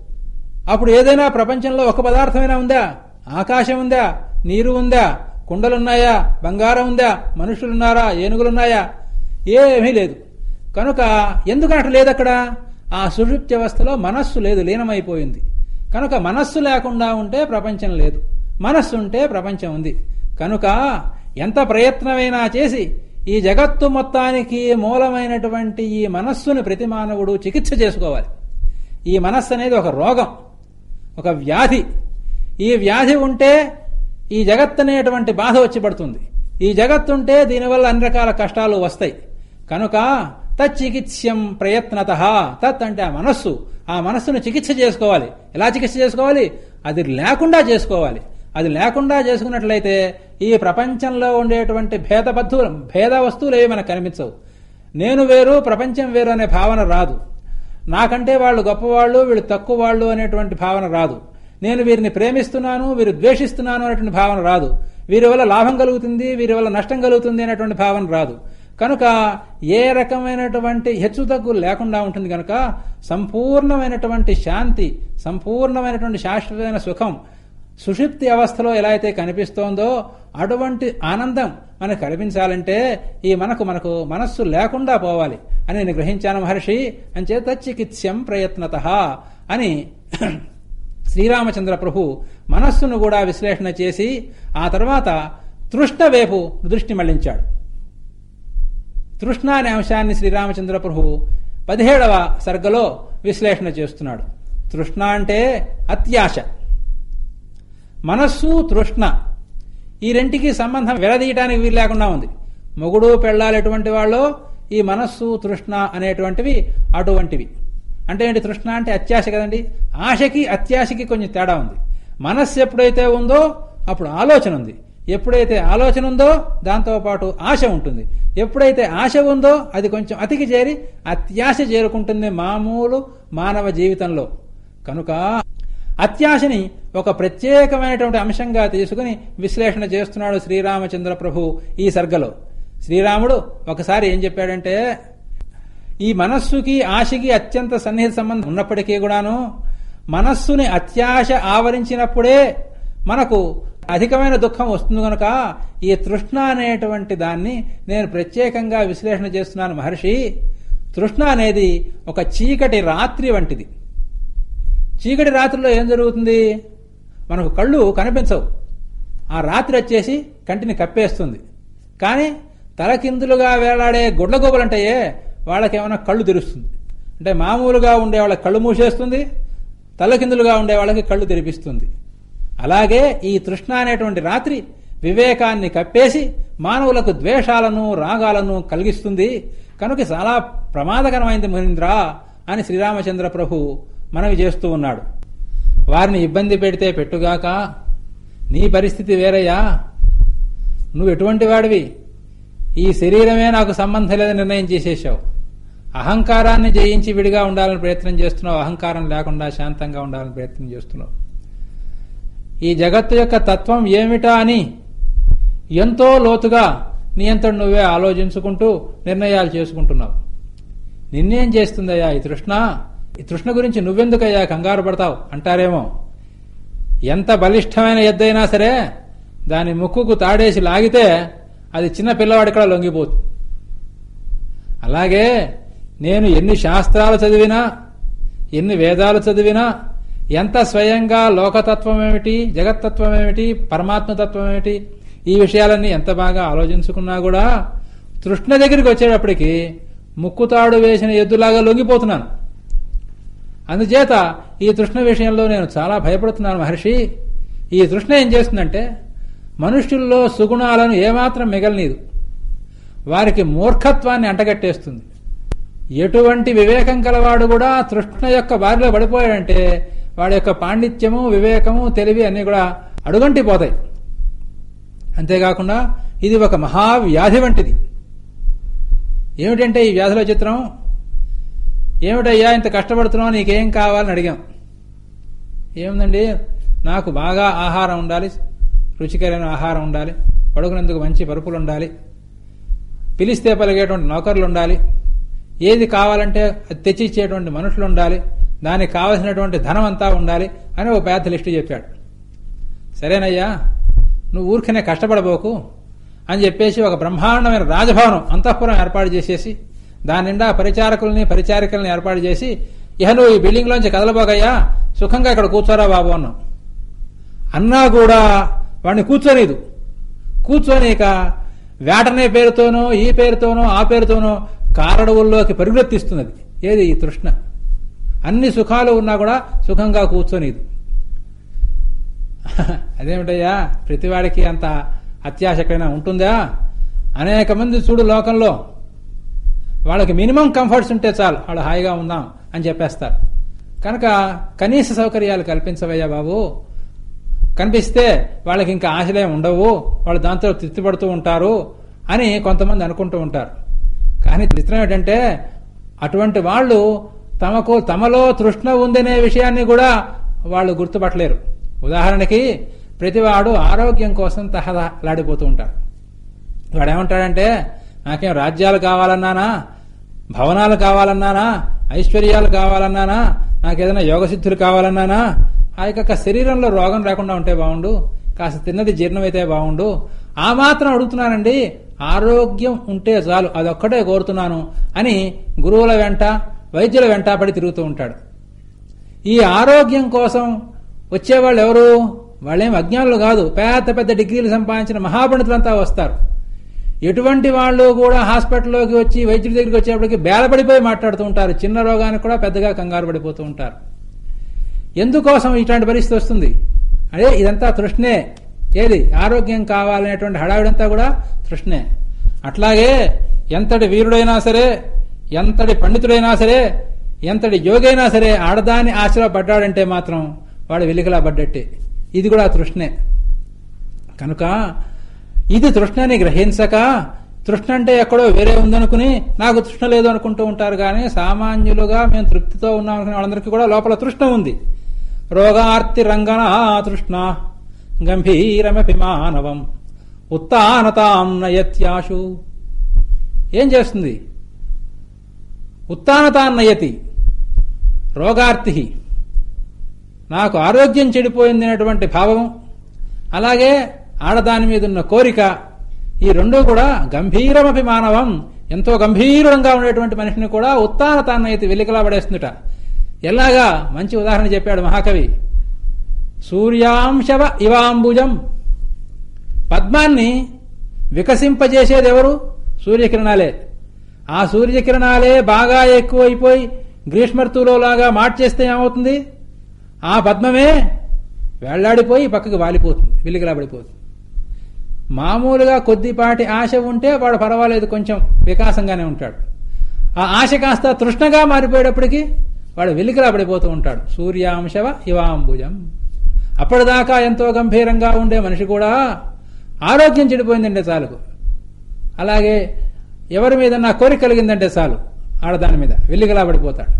అప్పుడు ఏదైనా ప్రపంచంలో ఒక పదార్థమైనా ఉందా? ఆకాశం ఉందా? నీరు ఉందా? కుండలున్నాయా? బంగారం ఉందా? మనుషులున్నారా? ఏనుగులున్నాయా? ఏమీ లేదు. కనుక ఎందుకు లేదు అక్కడ ఆ సుషుప్తి అవస్థలో మనస్సు లేదు లీనమైపోయింది. కనుక మనస్సు లేకుండా ఉంటే ప్రపంచం లేదు. మనస్సు ఉంటే ప్రపంచం ఉంది. కనుక ఎంత ప్రయత్నమైనా చేసి ఈ జగత్తు మొత్తానికి మూలమైనటువంటి ఈ మనస్సును ప్రతి మానవుడు చికిత్స చేసుకోవాలి. ఈ మనస్సు అనేది ఒక రోగం ఒక వ్యాధి. ఈ వ్యాధి ఉంటే ఈ జగత్ అనేటువంటి బాధ వచ్చి పడుతుంది. ఈ జగత్తుంటే దీనివల్ల అన్ని రకాల కష్టాలు వస్తాయి. కనుక తచ్చికిత్స్యం ప్రయత్నత. తత్ అంటే ఆ మనస్సు. ఆ మనస్సును చికిత్స చేసుకోవాలి. ఎలా చికిత్స చేసుకోవాలి? అది లేకుండా చేసుకోవాలి. అది లేకుండా చేసుకున్నట్లయితే ఈ ప్రపంచంలో ఉండేటువంటి భేదబద్ధు భేద వస్తువులు ఏవి మనకు కనిపించవు. నేను వేరు ప్రపంచం వేరు అనే భావన రాదు. నాకంటే వాళ్ళు గొప్పవాళ్ళు వీళ్ళు తక్కువ వాళ్ళు అనేటువంటి భావన రాదు. నేను వీరిని ప్రేమిస్తున్నాను వీరు ద్వేషిస్తున్నాను అనేటువంటి భావన రాదు. వీరి వల్ల లాభం కలుగుతుంది వీరి వల్ల నష్టం కలుగుతుంది అనేటువంటి భావన రాదు. కనుక ఏ రకమైనటువంటి హెచ్చుతగ్గు లేకుండా ఉంటుంది కనుక సంపూర్ణమైనటువంటి శాంతి సంపూర్ణమైనటువంటి శాశ్వతమైన సుఖం సుషుప్తి అవస్థలో ఎలా అయితే కనిపిస్తోందో అటువంటి ఆనందం మనకు కనిపించాలంటే ఈ మనకు మనకు మనస్సు లేకుండా పోవాలి అని నేను గ్రహించాను మహర్షి. అంచేత చికిత్సం ప్రయత్నత అని *clears throat* శ్రీరామచంద్ర ప్రభు మనస్సును కూడా విశ్లేషణ చేసి ఆ తర్వాత తృష్ణ వైపు దృష్టి మళ్ళించాడు. తృష్ణ అనే అంశాన్ని శ్రీరామచంద్ర ప్రభు పదిహేడవ సర్గలో విశ్లేషణ చేస్తున్నాడు. తృష్ణ అంటే అత్యాశ. మనస్సు తృష్ణ. ఈ రెంటికి సంబంధం విడదీయటానికి వీలు లేకుండా ఉంది. మొగుడు పెళ్ళాలు ఎటువంటి వాళ్ళు ఈ మనస్సు తృష్ణ అనేటువంటివి అటువంటివి. అంటే ఏంటి తృష్ణ అంటే అత్యాశ కదండి? ఆశకి అత్యాశకి కొంచెం తేడా ఉంది. మనస్సు ఎప్పుడైతే ఉందో అప్పుడు ఆలోచన ఉంది. ఎప్పుడైతే ఆలోచన ఉందో దాంతో పాటు ఆశ ఉంటుంది. ఎప్పుడైతే ఆశ ఉందో అది కొంచెం అతికి చేరి అత్యాశ చేరుకుంటుంది మామూలు మానవ జీవితంలో. కనుక అత్యాశని ఒక ప్రత్యేకమైనటువంటి అంశంగా తీసుకుని విశ్లేషణ చేస్తున్నాడు శ్రీరామచంద్ర ప్రభు ఈ సర్గలో. శ్రీరాముడు ఒకసారి ఏం చెప్పాడంటే ఈ మనస్సుకి ఆశకి అత్యంత సన్నిహిత సంబంధం ఉన్నప్పటికీ కూడాను మనస్సుని అత్యాశ ఆవరించినప్పుడే మనకు అధికమైన దుఃఖం వస్తుంది కనుక ఈ తృష్ణ అనేటువంటి దాన్ని నేను ప్రత్యేకంగా విశ్లేషణ చేస్తున్నాను మహర్షి. తృష్ణ అనేది ఒక చీకటి రాత్రి వంటిది. చీకటి రాత్రిలో ఏం జరుగుతుంది? మనకు కళ్ళు కనిపించవు. ఆ రాత్రి వచ్చేసి కంటిని కప్పేస్తుంది. కానీ తలకిందులుగా వేలాడే గుడ్లగోబలంటాయే వాళ్ళకేమైనా కళ్ళు తెరుస్తుంది. అంటే మామూలుగా ఉండే వాళ్ళకి కళ్ళు మూసేస్తుంది తలకిందులుగా ఉండే వాళ్ళకి కళ్ళు తెరిపిస్తుంది. అలాగే ఈ తృష్ణ అనేటువంటి రాత్రి వివేకాన్ని కప్పేసి మానవులకు ద్వేషాలను రాగాలను కలిగిస్తుంది. కనుక చాలా ప్రమాదకరమైంది మహేంద్ర అని శ్రీరామచంద్ర ప్రభు మనవి చేస్తూ ఉన్నాడు. వారిని ఇబ్బంది పెడితే పెట్టుగాక నీ పరిస్థితి వేరయ్యా. నువ్వు ఎటువంటి వాడివి? ఈ శరీరమే నాకు సంబంధం లేదని నిర్ణయం చేసేసావు అహంకారాన్ని జయించి విడిగా ఉండాలని ప్రయత్నం చేస్తున్నావు. అహంకారం లేకుండా శాంతంగా ఉండాలని ప్రయత్నం చేస్తున్నావు. ఈ జగత్తు యొక్క తత్వం ఏమిటా అని ఎంతో లోతుగా నియంత్రణ నువ్వే ఆలోచించుకుంటూ నిర్ణయాలు చేసుకుంటున్నావు. నిన్నేం చేస్తుందయ్యా ఈ తృష్ణ? ఈ తృష్ణ గురించి నువ్వెందుకయ్యా కంగారు పడతావు? అంటారేమో. ఎంత బలిష్టమైన ఎద్దైనా సరే దాని ముక్కుకు తాడేసి లాగితే అది చిన్న పిల్లవాడి కూడా లొంగిపోతుంది అలాగే నేను ఎన్ని శాస్త్రాలు చదివినా ఎన్ని వేదాలు చదివినా ఎంత స్వయంగా లోకతత్వం ఏమిటి జగత్తత్వం ఏమిటి పరమాత్మతత్వం ఏమిటి ఈ విషయాలన్నీ ఎంత బాగా ఆలోచించుకున్నా కూడా తృష్ణ దగ్గరికి వచ్చేటప్పటికి ముక్కుతాడు వేసిన ఎద్దులాగా లొంగిపోతున్నాను. అందుచేత ఈ తృష్ణ విషయంలో నేను చాలా భయపడుతున్నాను మహర్షి. ఈ తృష్ణ ఏం చేస్తుందంటే మనుష్యుల్లో సుగుణాలను ఏమాత్రం మిగలనీదు. వారికి మూర్ఖత్వాన్ని అంటగట్టేస్తుంది. ఎటువంటి వివేకం కలవాడు కూడా తృష్ణ యొక్క బారిలో పడిపోయాడంటే వాడి యొక్క పాండిత్యము వివేకము తెలివి అన్ని కూడా అడుగంటి పోతాయి. అంతేకాకుండా ఇది ఒక మహావ్యాధి వంటిది. ఏమిటంటే ఈ వ్యాధిలో చిత్రం? ఏమిటయ్యా ఇంత కష్టపడుతున్నావు నీకేం కావాలని అడిగాం. ఏముందండి? నాకు బాగా ఆహారం ఉండాలి రుచికరమైన ఆహారం ఉండాలి పడుకునేందుకు మంచి పరుపులు ఉండాలి పిలిస్తే పలిగేటువంటి నౌకర్లు ఉండాలి ఏది కావాలంటే అది తెచ్చి ఇచ్చేటువంటి మనుషులు ఉండాలి దానికి కావలసినటువంటి ధనం అంతా ఉండాలి అని ఒక పెద్ద లిస్టు చెప్పాడు. సరేనయ్యా నువ్వు ఊరికనే కష్టపడబోకు అని చెప్పేసి ఒక బ్రహ్మాండమైన రాజభవనం అంతఃపురం ఏర్పాటు చేసేసి దాని నిండా పరిచారకుల్ని పరిచారికల్ని ఏర్పాటు చేసి ఇహ నువ్వు ఈ బిల్డింగ్లోంచి కదలబోగయ్యా సుఖంగా ఇక్కడ కూర్చోరా బాబు అన్నాం అన్నా కూడా వాడిని కూర్చోనీదు. కూర్చోనీక వేటనే పేరుతోనో ఈ పేరుతోనో ఆ పేరుతోనో కారడవుల్లోకి పరిగెత్తిస్తున్నది. ఏది ఈ తృష్ణ? అన్ని సుఖాలు ఉన్నా కూడా సుఖంగా కూర్చోనీదు. అదేమిటయ్యా? ప్రతివాడికి అంత అత్యాశ ఎక్కడైనా ఉంటుందా? అనేక మంది చూడు లోకంలో. వాళ్ళకి మినిమం కంఫర్ట్స్ ఉంటే చాలు. వాళ్ళు హాయిగా ఉందాం అని చెప్పేస్తారు. కనుక కనీస సౌకర్యాలు కల్పించవయ్యా బాబు. కనిపిస్తే వాళ్ళకి ఇంకా ఆశలే ఉండవు. వాళ్ళు దాంతో తృప్తిపడుతూ ఉంటారు అని కొంతమంది అనుకుంటూ ఉంటారు. కానీ చిత్రం ఏంటంటే అటువంటి వాళ్ళు తమకు తమలో తృష్ణ ఉందనే విషయాన్ని కూడా వాళ్ళు గుర్తుపట్టలేరు. ఉదాహరణకి ప్రతివాడు ఆరోగ్యం కోసం తహలాడిపోతూ ఉంటారు. వాడేమంటాడంటే నాకేం రాజ్యాలు కావాలన్నానా? భవనాలు కావాలన్నానా? ఐశ్వర్యాలు కావాలన్నానా? నాకేదైనా యోగసిద్ధులు కావాలన్నానా? ఆ యొక్క శరీరంలో రోగం రాకుండా ఉంటే బాగుండు కాస్త తిన్నది జీర్ణమైతే బాగుండు ఆ మాత్రం అడుగుతున్నానండి ఆరోగ్యం ఉంటే చాలు అదొక్కటే కోరుతున్నాను అని గురువుల వెంట వైద్యుల వెంటాపడి తిరుగుతూ ఉంటాడు. ఈ ఆరోగ్యం కోసం వచ్చేవాళ్ళు ఎవరు? వాళ్ళేం అజ్ఞానులు కాదు. పెద్ద పెద్ద డిగ్రీలు సంపాదించిన మహాపండితులంతా వస్తారు. ఎటువంటి వాళ్ళు కూడా హాస్పిటల్లోకి వచ్చి వైద్యుడి దగ్గరికి వచ్చేప్పటికి బేలపడిపోయి మాట్లాడుతూ ఉంటారు. చిన్న రోగానికి కూడా పెద్దగా కంగారు పడిపోతూ ఉంటారు. ఎందుకోసం ఇట్లాంటి పరిస్థితి వస్తుంది? అదే ఇదంతా తృష్ణే. ఏది? ఆరోగ్యం కావాలనేటువంటి హడావిడంతా కూడా తృష్ణే. అట్లాగే ఎంతటి వీరుడైనా సరే ఎంతటి పండితుడైనా సరే ఎంతటి యోగైనా సరే ఆడదాని ఆశలో పడ్డాడంటే మాత్రం వాడు వెలికలా పడ్డట్టే ఇది కూడా తృష్ణే. కనుక ఇది తృష్ణని గ్రహించక తృష్ణ అంటే ఎక్కడో వేరే ఉందనుకుని నాకు తృష్ణ లేదు అనుకుంటూ ఉంటారు కానీ సామాన్యులుగా మేము తృప్తితో ఉన్నాం అనుకునే వాళ్ళందరికీ కూడా లోపల తృష్ణ ఉంది. రోగార్తి రంగన తృష్ణ గంభీరమపి మానవం. ఉత్తానతాం నయత్యాశు. ఏం చేస్తుంది? ఉత్తానతాం నయతి రోగార్తి నాకు ఆరోగ్యం చెడిపోయింది అనేటువంటి భావం అలాగే ఆడదాని మీద ఉన్న కోరిక ఈ రెండూ కూడా గంభీరమపి మానవం ఎంతో గంభీరంగా ఉండేటువంటి మనిషిని కూడా ఉత్తానతాన్నైతే వెలికలా పడేస్తుందట. ఎలాగా? మంచి ఉదాహరణ చెప్పాడు మహాకవి. సూర్యాంశవ ఇవాంబుజం. పద్మాన్ని వికసింపజేసేది ఎవరు సూర్యకిరణాలే. ఆ సూర్యకిరణాలే బాగా ఎక్కువైపోయి గ్రీష్మర్తులో లాగా మార్చేస్తే ఏమవుతుంది? ఆ పద్మమే వెళ్ళాడిపోయి పక్కకు వాలిపోతుంది వెలిగిలాబడిపోతుంది. మామూలుగా కొద్దిపాటి ఆశ ఉంటే వాడు పర్వాలేదు కొంచెం వికాసంగానే ఉంటాడు. ఆ ఆశ కాస్త తృష్ణగా మారిపోయేటప్పటికి వాడు వెలికిలాబడిపోతూ ఉంటాడు. సూర్యాంశవ ఇవాంబుజం. అప్పటిదాకా ఎంతో గంభీరంగా ఉండే మనిషి కూడా ఆరోగ్యం చెడిపోయిందండి చాలకు. అలాగే ఎవరి మీద నా కోరిక కలిగిందంటే చాలు. ఆడదాని మీద. వెల్లిగలా పడిపోతాడు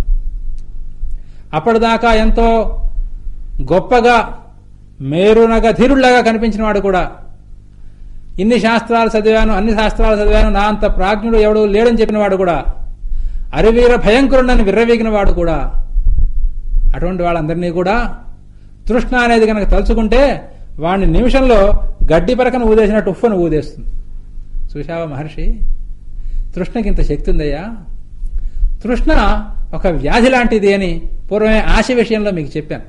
అప్పటిదాకా ఎంతో గొప్పగా మేరునగా ధీరుళ్ళాగా కనిపించిన వాడు కూడా ఇన్ని శాస్త్రాలు చదివాను అన్ని శాస్త్రాలు చదివాను నా అంత ప్రాజ్ఞుడు ఎవడు లేడని చెప్పిన వాడు కూడా అరివీర భయంకరుడని విర్రవీగిన వాడు కూడా అటువంటి వాళ్ళందరినీ కూడా తృష్ణ అనేది కనుక తలుచుకుంటే వాడిని నిమిషంలో గడ్డి పరకను ఊదేసినట్టు ఉఫ్ఫను ఊదేస్తుంది. చూశావా మహర్షి? తృష్ణకి ఇంత శక్తి ఉందయ్యా? తృష్ణ ఒక వ్యాధి లాంటిది అని పూర్వమే ఆశ విషయంలో మీకు చెప్పాను.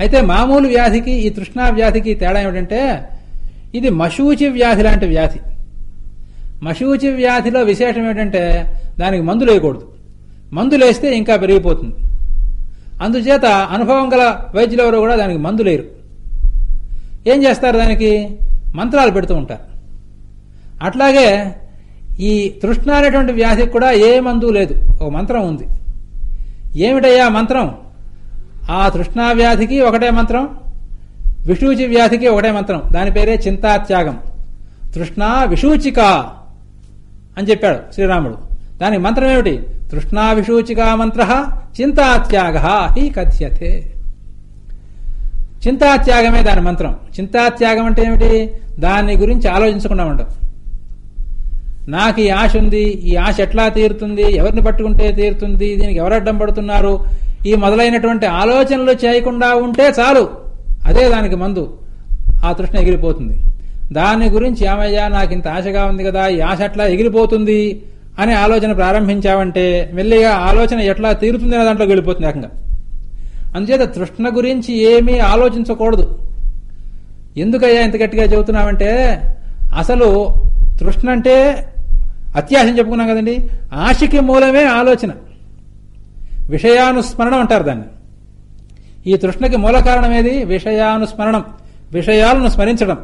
అయితే మామూలు వ్యాధికి ఈ తృష్ణా వ్యాధికి తేడా ఏమిటంటే ఇది మశూచి వ్యాధి లాంటి వ్యాధి. మశూచి వ్యాధిలో విశేషం ఏంటంటే దానికి మందులు వేయకూడదు మందులు వేస్తే ఇంకా పెరిగిపోతుంది. అందుచేత అనుభవం గల వైద్యులు ఎవరు కూడా దానికి మందు లేరు. ఏం చేస్తారు దానికి? మంత్రాలు పెడుతూ ఉంటారు. అట్లాగే ఈ తృష్ణ అనేటువంటి వ్యాధికి కూడా ఏ మందు లేదు. ఒక మంత్రం ఉంది. ఏమిటయ్యా మంత్రం? ఆ తృష్ణా వ్యాధికి ఒకటే మంత్రం విషూచి వ్యాధికి ఒకటే మంత్రం. దాని పేరే చింతాత్యాగం. తృష్ణా విషూచిక అని చెప్పాడు శ్రీరాముడు. దానికి మంత్రం ఏమిటి? తృష్ణా విషూచికా మంత్ర చింతాత్యాగ హి కథ్యతే. చింతాత్యాగమే దాని మంత్రం. చింతాత్యాగం అంటే ఏమిటి? దాని గురించి ఆలోచించకుండా ఉండడం నాకు ఈ ఆశ ఉంది ఈ ఆశ ఎట్లా తీరుతుంది ఎవరిని పట్టుకుంటే తీరుతుంది దీనికి ఎవరు అడ్డం పడుతున్నారు? ఈ మొదలైనటువంటి ఆలోచనలు చేయకుండా ఉంటే చాలు. అదే దానికి మందు. ఆ తృష్ణ ఎగిరిపోతుంది. దాని గురించి ఏమయ్యా నాకు ఇంత ఆశగా ఉంది కదా ఈ ఆశ ఎట్లా ఎగిరిపోతుంది? అనే ఆలోచన ప్రారంభించావంటే మెల్లిగా ఆలోచన ఎట్లా తీరుతుంది అనే దాంట్లో వెళ్ళిపోతుంది ఏకంగా. అందుచేత తృష్ణ గురించి ఏమీ ఆలోచించకూడదు. ఎందుకయ్యా ఇంత గట్టిగా చెబుతున్నామంటే అసలు తృష్ణ అంటే అత్యాశం చెప్పుకున్నాం కదండి. ఆశకి మూలమే ఆలోచన. విషయానుస్మరణం అంటారు దాన్ని. ఈ తృష్ణకి మూల కారణం ఏది? విషయానుస్మరణం. విషయాలను స్మరించడం.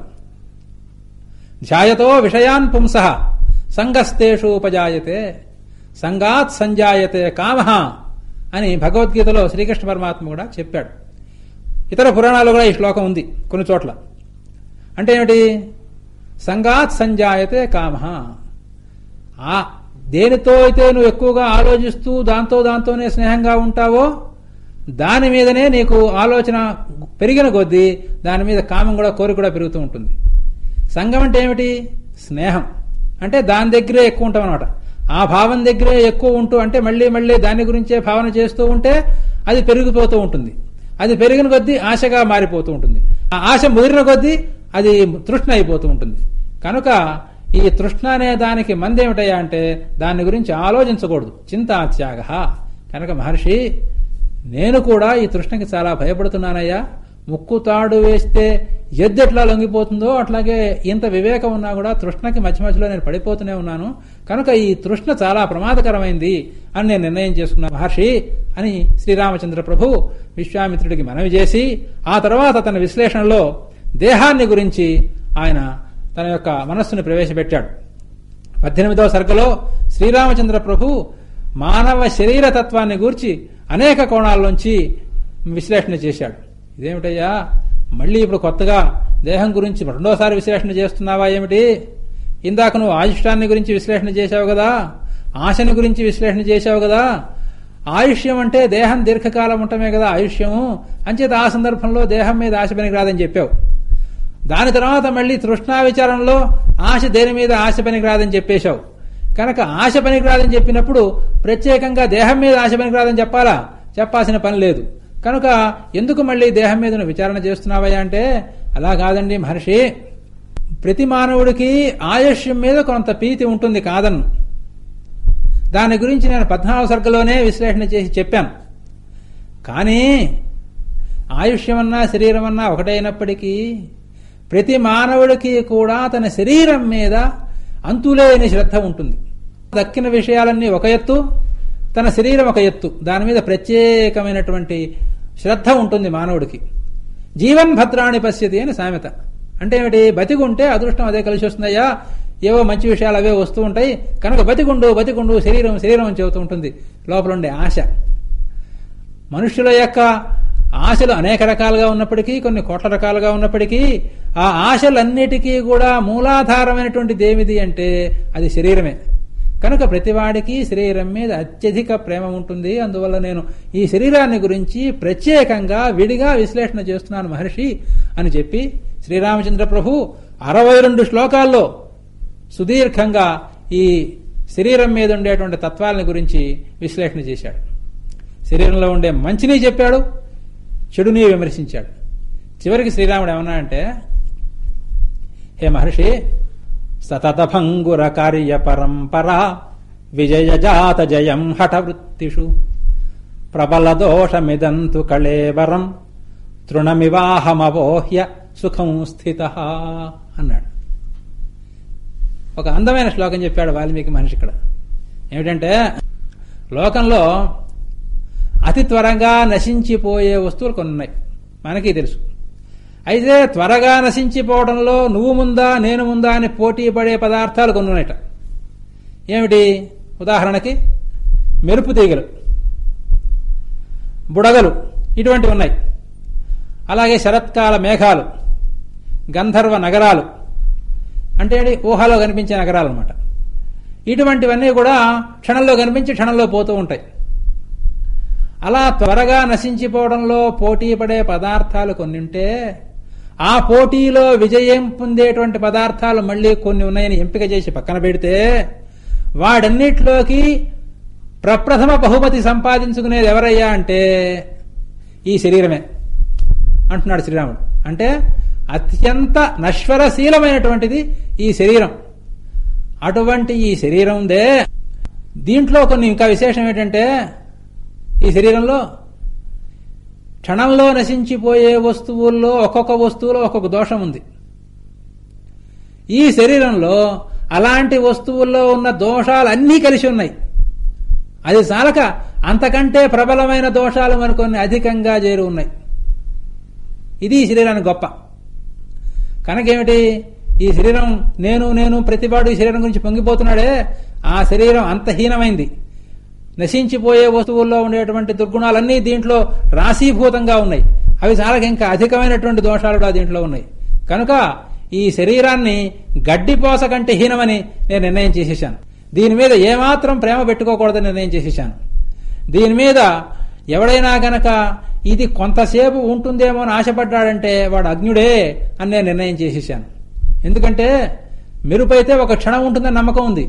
ధ్యాయతో విషయాన్ పుంస. సంగస్తేషు ఉపజాయతే. సంగాత్ సంజాయతే కామ అని భగవద్గీతలో శ్రీకృష్ణ పరమాత్మ కూడా చెప్పాడు. ఇతర పురాణాలు కూడా ఈ శ్లోకం ఉంది కొన్ని చోట్ల. అంటే ఏమిటి? సంఘాత్ సంజాయతే కామ. ఆ దేనితో అయితే నువ్వు ఎక్కువగా ఆలోచిస్తూ దాంతో దాంతోనే స్నేహంగా ఉంటావో దాని మీదనే నీకు ఆలోచన పెరిగిన కొద్దీ దాని మీద కామం కూడా కోరిక కూడా పెరుగుతూ ఉంటుంది. సంఘం అంటే ఏమిటి? స్నేహం. అంటే దాని దగ్గరే ఎక్కువ ఉంటాం అనమాట ఆ భావం దగ్గరే ఎక్కువ ఉంటూ అంటే మళ్ళీ మళ్ళీ దాని గురించే భావన చేస్తూ ఉంటే అది పెరిగిపోతూ ఉంటుంది. అది పెరిగిన కొద్దీ ఆశగా మారిపోతూ ఉంటుంది. ఆ ఆశ ముదిరిన కొద్దీ అది తృష్ణ అయిపోతూ ఉంటుంది. కనుక ఈ తృష్ణ అనే దానికి మందేమిటయ్యా అంటే దాని గురించి ఆలోచించకూడదు. చింతాత్యాగ. కనుక మహర్షి నేను కూడా ఈ తృష్ణకి చాలా భయపడుతున్నానయ్యా. ముక్కు తాడు వేస్తే ఎద్దు ఎట్లా లొంగిపోతుందో అట్లాగే ఇంత వివేకం ఉన్నా కూడా తృష్ణకి మధ్య మధ్యలో నేను పడిపోతూనే ఉన్నాను. కనుక ఈ తృష్ణ చాలా ప్రమాదకరమైంది అని నేను నిర్ణయం చేసుకున్నాను. మహర్షి అని శ్రీరామచంద్ర ప్రభు విశ్వామిత్రుడికి మనవి చేసి ఆ తర్వాత తన విశ్లేషణలో దేహాన్ని గురించి ఆయన తన యొక్క మనస్సును ప్రవేశపెట్టాడు. పద్దెనిమిదవ సరుకులో శ్రీరామచంద్ర ప్రభు మానవ శరీర తత్వాన్ని గూర్చి అనేక కోణాల్లోంచి విశ్లేషణ చేశాడు. ఇదేమిటయ్యా? మళ్ళీ ఇప్పుడు కొత్తగా దేహం గురించి రెండోసారి విశ్లేషణ చేస్తున్నావా ఏమిటి? ఇందాక నువ్వు ఆయుష్టాన్ని గురించి విశ్లేషణ చేశావు కదా? ఆశని గురించి విశ్లేషణ చేశావు కదా? ఆయుష్యం అంటే దేహం దీర్ఘకాలం ఉండటమే కదా ఆయుష్యము. అంచేత ఆ సందర్భంలో దేహం మీద ఆశ పనికి రాదని చెప్పావు. దాని తర్వాత మళ్ళీ తృష్ణా విచారంలో ఆశ దేని మీద ఆశ పనికిరాదని చెప్పేశావు. కనుక ఆశ పనికి రాదని చెప్పినప్పుడు ప్రత్యేకంగా దేహం మీద ఆశ పనికిరాదని చెప్పాలా? చెప్పాల్సిన పని లేదు. కనుక ఎందుకు మళ్ళీ దేహం మీద విచారణ చేస్తున్నావయ్యా అంటే అలా కాదండి మహర్షి. ప్రతి మానవుడికి ఆయుష్యం మీద కొంత ప్రీతి ఉంటుంది కాదన్ను దాని గురించి నేను పద్నాలుగు సర్గలోనే విశ్లేషణ చేసి చెప్పాను. కానీ ఆయుష్యమన్నా శరీరమన్నా ఒకటైనప్పటికీ ప్రతి మానవుడికి కూడా తన శరీరం మీద అంతులేని శ్రద్ధ ఉంటుంది. దక్కిన విషయాలన్నీ ఒక ఎత్తు తన శరీరం ఒక ఎత్తు. దాని మీద ప్రత్యేకమైనటువంటి శ్రద్ధ ఉంటుంది మానవుడికి. జీవన్ భద్రాణి పశ్యతి అని సామెత. అంటే ఏమిటి? బతికుంటే అదృష్టం అదే కలిసి వస్తుందయ్యా. ఏవో మంచి విషయాలు అవే వస్తూ ఉంటాయి. కనుక బతికుండు బతికుండు శరీరం శరీరం అని చెబుతూ ఉంటుంది. లోపల ఉండే ఆశ. మనుష్యుల యొక్క ఆశలు అనేక రకాలుగా ఉన్నప్పటికీ కొన్ని కోట్ల రకాలుగా ఉన్నప్పటికీ ఆ ఆశలన్నిటికీ కూడా మూలాధారమైనటువంటి ఏమిది అంటే అది శరీరమే. కనుక ప్రతివాడికి శరీరం మీద అత్యధిక ప్రేమ ఉంటుంది. అందువల్ల నేను ఈ శరీరాన్ని గురించి ప్రత్యేకంగా విడిగా విశ్లేషణ చేస్తున్నాను మహర్షి అని చెప్పి శ్రీరామచంద్ర ప్రభు అరవై రెండు శ్లోకాల్లో సుదీర్ఘంగా ఈ శరీరం మీద ఉండేటువంటి తత్వాలని గురించి విశ్లేషణ చేశాడు. శరీరంలో ఉండే మంచిని చెప్పాడు. చెడుని విమర్శించాడు. చివరికి శ్రీరాముడు ఏమన్నాడంటే హే మహర్షి సతత భంగుర కార్య పరంపర విజయజాత జయం హఠవృత్తిషు. ప్రబల దోషమిదంతు కళేవరం తృణమివాహమవోహ్య సుఖం స్థిత అన్నాడు. ఒక అందమైన శ్లోకం చెప్పాడు వాల్మీకి మహర్షి ఇక్కడ. ఏమిటంటే లోకంలో అతి త్వరగా నశించిపోయే వస్తువులు కొన్ని ఉన్నాయి మనకి తెలుసు. అయితే త్వరగా నశించిపోవడంలో నువ్వు ముందా నేను ముందా అని పోటీ పడే పదార్థాలు కొన్ని ఉన్నాయట ఏమిటి? ఉదాహరణకి మెరుపు తీగలు బుడగలు ఇటువంటివి ఉన్నాయి. అలాగే శరత్కాల మేఘాలు గంధర్వ నగరాలు అంటే ఏంటి? ఊహలో కనిపించే నగరాలు అనమాట ఇటువంటివన్నీ కూడా క్షణంలో కనిపించి క్షణంలో పోతూ ఉంటాయి. అలా త్వరగా నశించిపోవడంలో పోటీ పడే పదార్థాలు కొన్ని ఉంటే ఆ పోటీలో విజయం పొందేటువంటి పదార్థాలు మళ్ళీ కొన్ని ఉన్నాయని ఎంపిక చేసి పక్కన పెడితే వాడన్నిట్లోకి ప్రప్రథమ బహుమతి సంపాదించుకునేది ఎవరయ్యా అంటే ఈ శరీరమే. అంటున్నాడు శ్రీరాముడు. అంటే అత్యంత నశ్వరశీలమైనటువంటిది ఈ శరీరం. అటువంటి ఈ శరీరం దే దీంట్లో కొన్ని ఇంకా విశేషం ఏంటంటే ఈ శరీరంలో క్షణంలో నశించిపోయే వస్తువుల్లో ఒక్కొక్క వస్తువులో ఒక్కొక్క దోషం ఉంది. ఈ శరీరంలో అలాంటి వస్తువుల్లో ఉన్న దోషాలు అన్నీ కలిసి ఉన్నాయి. అది చాలక అంతకంటే ప్రబలమైన దోషాలు మనకొన్ని అధికంగా చేరు ఉన్నాయి. ఇది శరీరానికి గొప్ప. కనుకేమిటి? ఈ శరీరం నేను నేను ప్రతిపాడు ఈ శరీరం గురించి పొంగిపోతున్నాడే ఆ శరీరం అంత హీనమైంది. నశించిపోయే వస్తువుల్లో ఉండేటువంటి దుర్గుణాలన్నీ దీంట్లో రాశీభూతంగా ఉన్నాయి. అవి చాలా ఇంకా అధికమైనటువంటి దోషాలు కూడా దీంట్లో ఉన్నాయి. కనుక ఈ శరీరాన్ని గడ్డిపోస కంటే హీనమని నేను నిర్ణయం చేసేసాను దీని మీద ఏమాత్రం ప్రేమ పెట్టుకోకూడదని నిర్ణయం చేసేసాను దీని మీద ఎవడైనా గనక ఇది కొంతసేపు ఉంటుందేమో అని ఆశపడ్డాడంటే వాడు అగ్నుడే అని నేను నిర్ణయం చేసేసాను ఎందుకంటే మెరుపైతే ఒక క్షణం ఉంటుందని నమ్మకం ఉంది.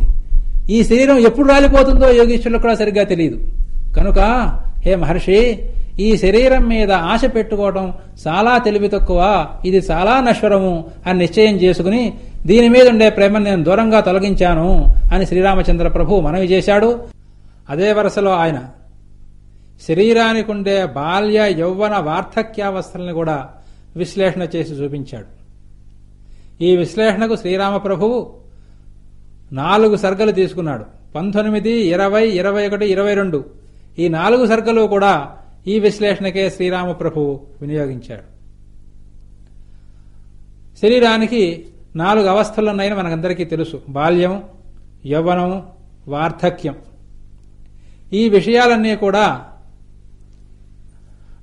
ఈ శరీరం ఎప్పుడు రాలిపోతుందో యోగీశ్వరులకు కూడా సరిగ్గా తెలియదు. కనుక హే మహర్షి ఈ శరీరం మీద ఆశ పెట్టుకోవడం చాలా తెలివి తక్కువ ఇది చాలా నశ్వరము అని నిశ్చయం చేసుకుని దీని మీద ఉండే ప్రేమను నేను దూరంగా తొలగించాను అని శ్రీరామచంద్ర ప్రభు మనవి చేశాడు. అదే వరుసలో ఆయన శరీరానికి ఉండే బాల్య యౌవన వార్ధక్యావస్థల్ని కూడా విశ్లేషణ చేసి చూపించాడు. ఈ విశ్లేషణకు శ్రీరామ ప్రభువు నాలుగు సర్గలు తీసుకున్నాడు. పంతొమ్మిది ఇరవై ఇరవై ఒకటి ఇరవై రెండు. ఈ నాలుగు సర్గలు కూడా ఈ విశ్లేషణకే శ్రీరామ ప్రభువు వినియోగించాడు. శరీరానికి నాలుగు అవస్థలున్నాయని మనకందరికీ తెలుసు. బాల్యం యవ్వనం వార్ధక్యం. ఈ విషయాలన్నీ కూడా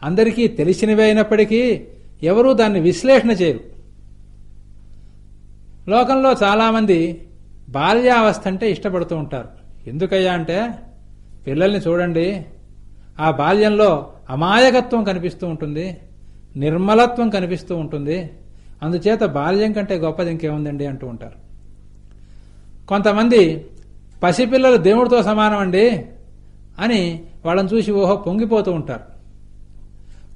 అందరికీ తెలిసినవే అయినప్పటికీ ఎవరూ దాన్ని విశ్లేషణ చేయరు. లోకంలో చాలామంది బాల్యావస్థ అంటే ఇష్టపడుతూ ఉంటారు. ఎందుకయ్యా అంటే పిల్లల్ని చూడండి ఆ బాల్యంలో అమాయకత్వం కనిపిస్తూ ఉంటుంది నిర్మలత్వం కనిపిస్తూ ఉంటుంది అందుచేత బాల్యం కంటే గొప్పది ఇంకేముందండి అంటూ ఉంటారు. కొంతమంది పసిపిల్లలు దేవుడితో సమానం అండి అని వాళ్ళని చూసి ఓహో పొంగిపోతూ ఉంటారు.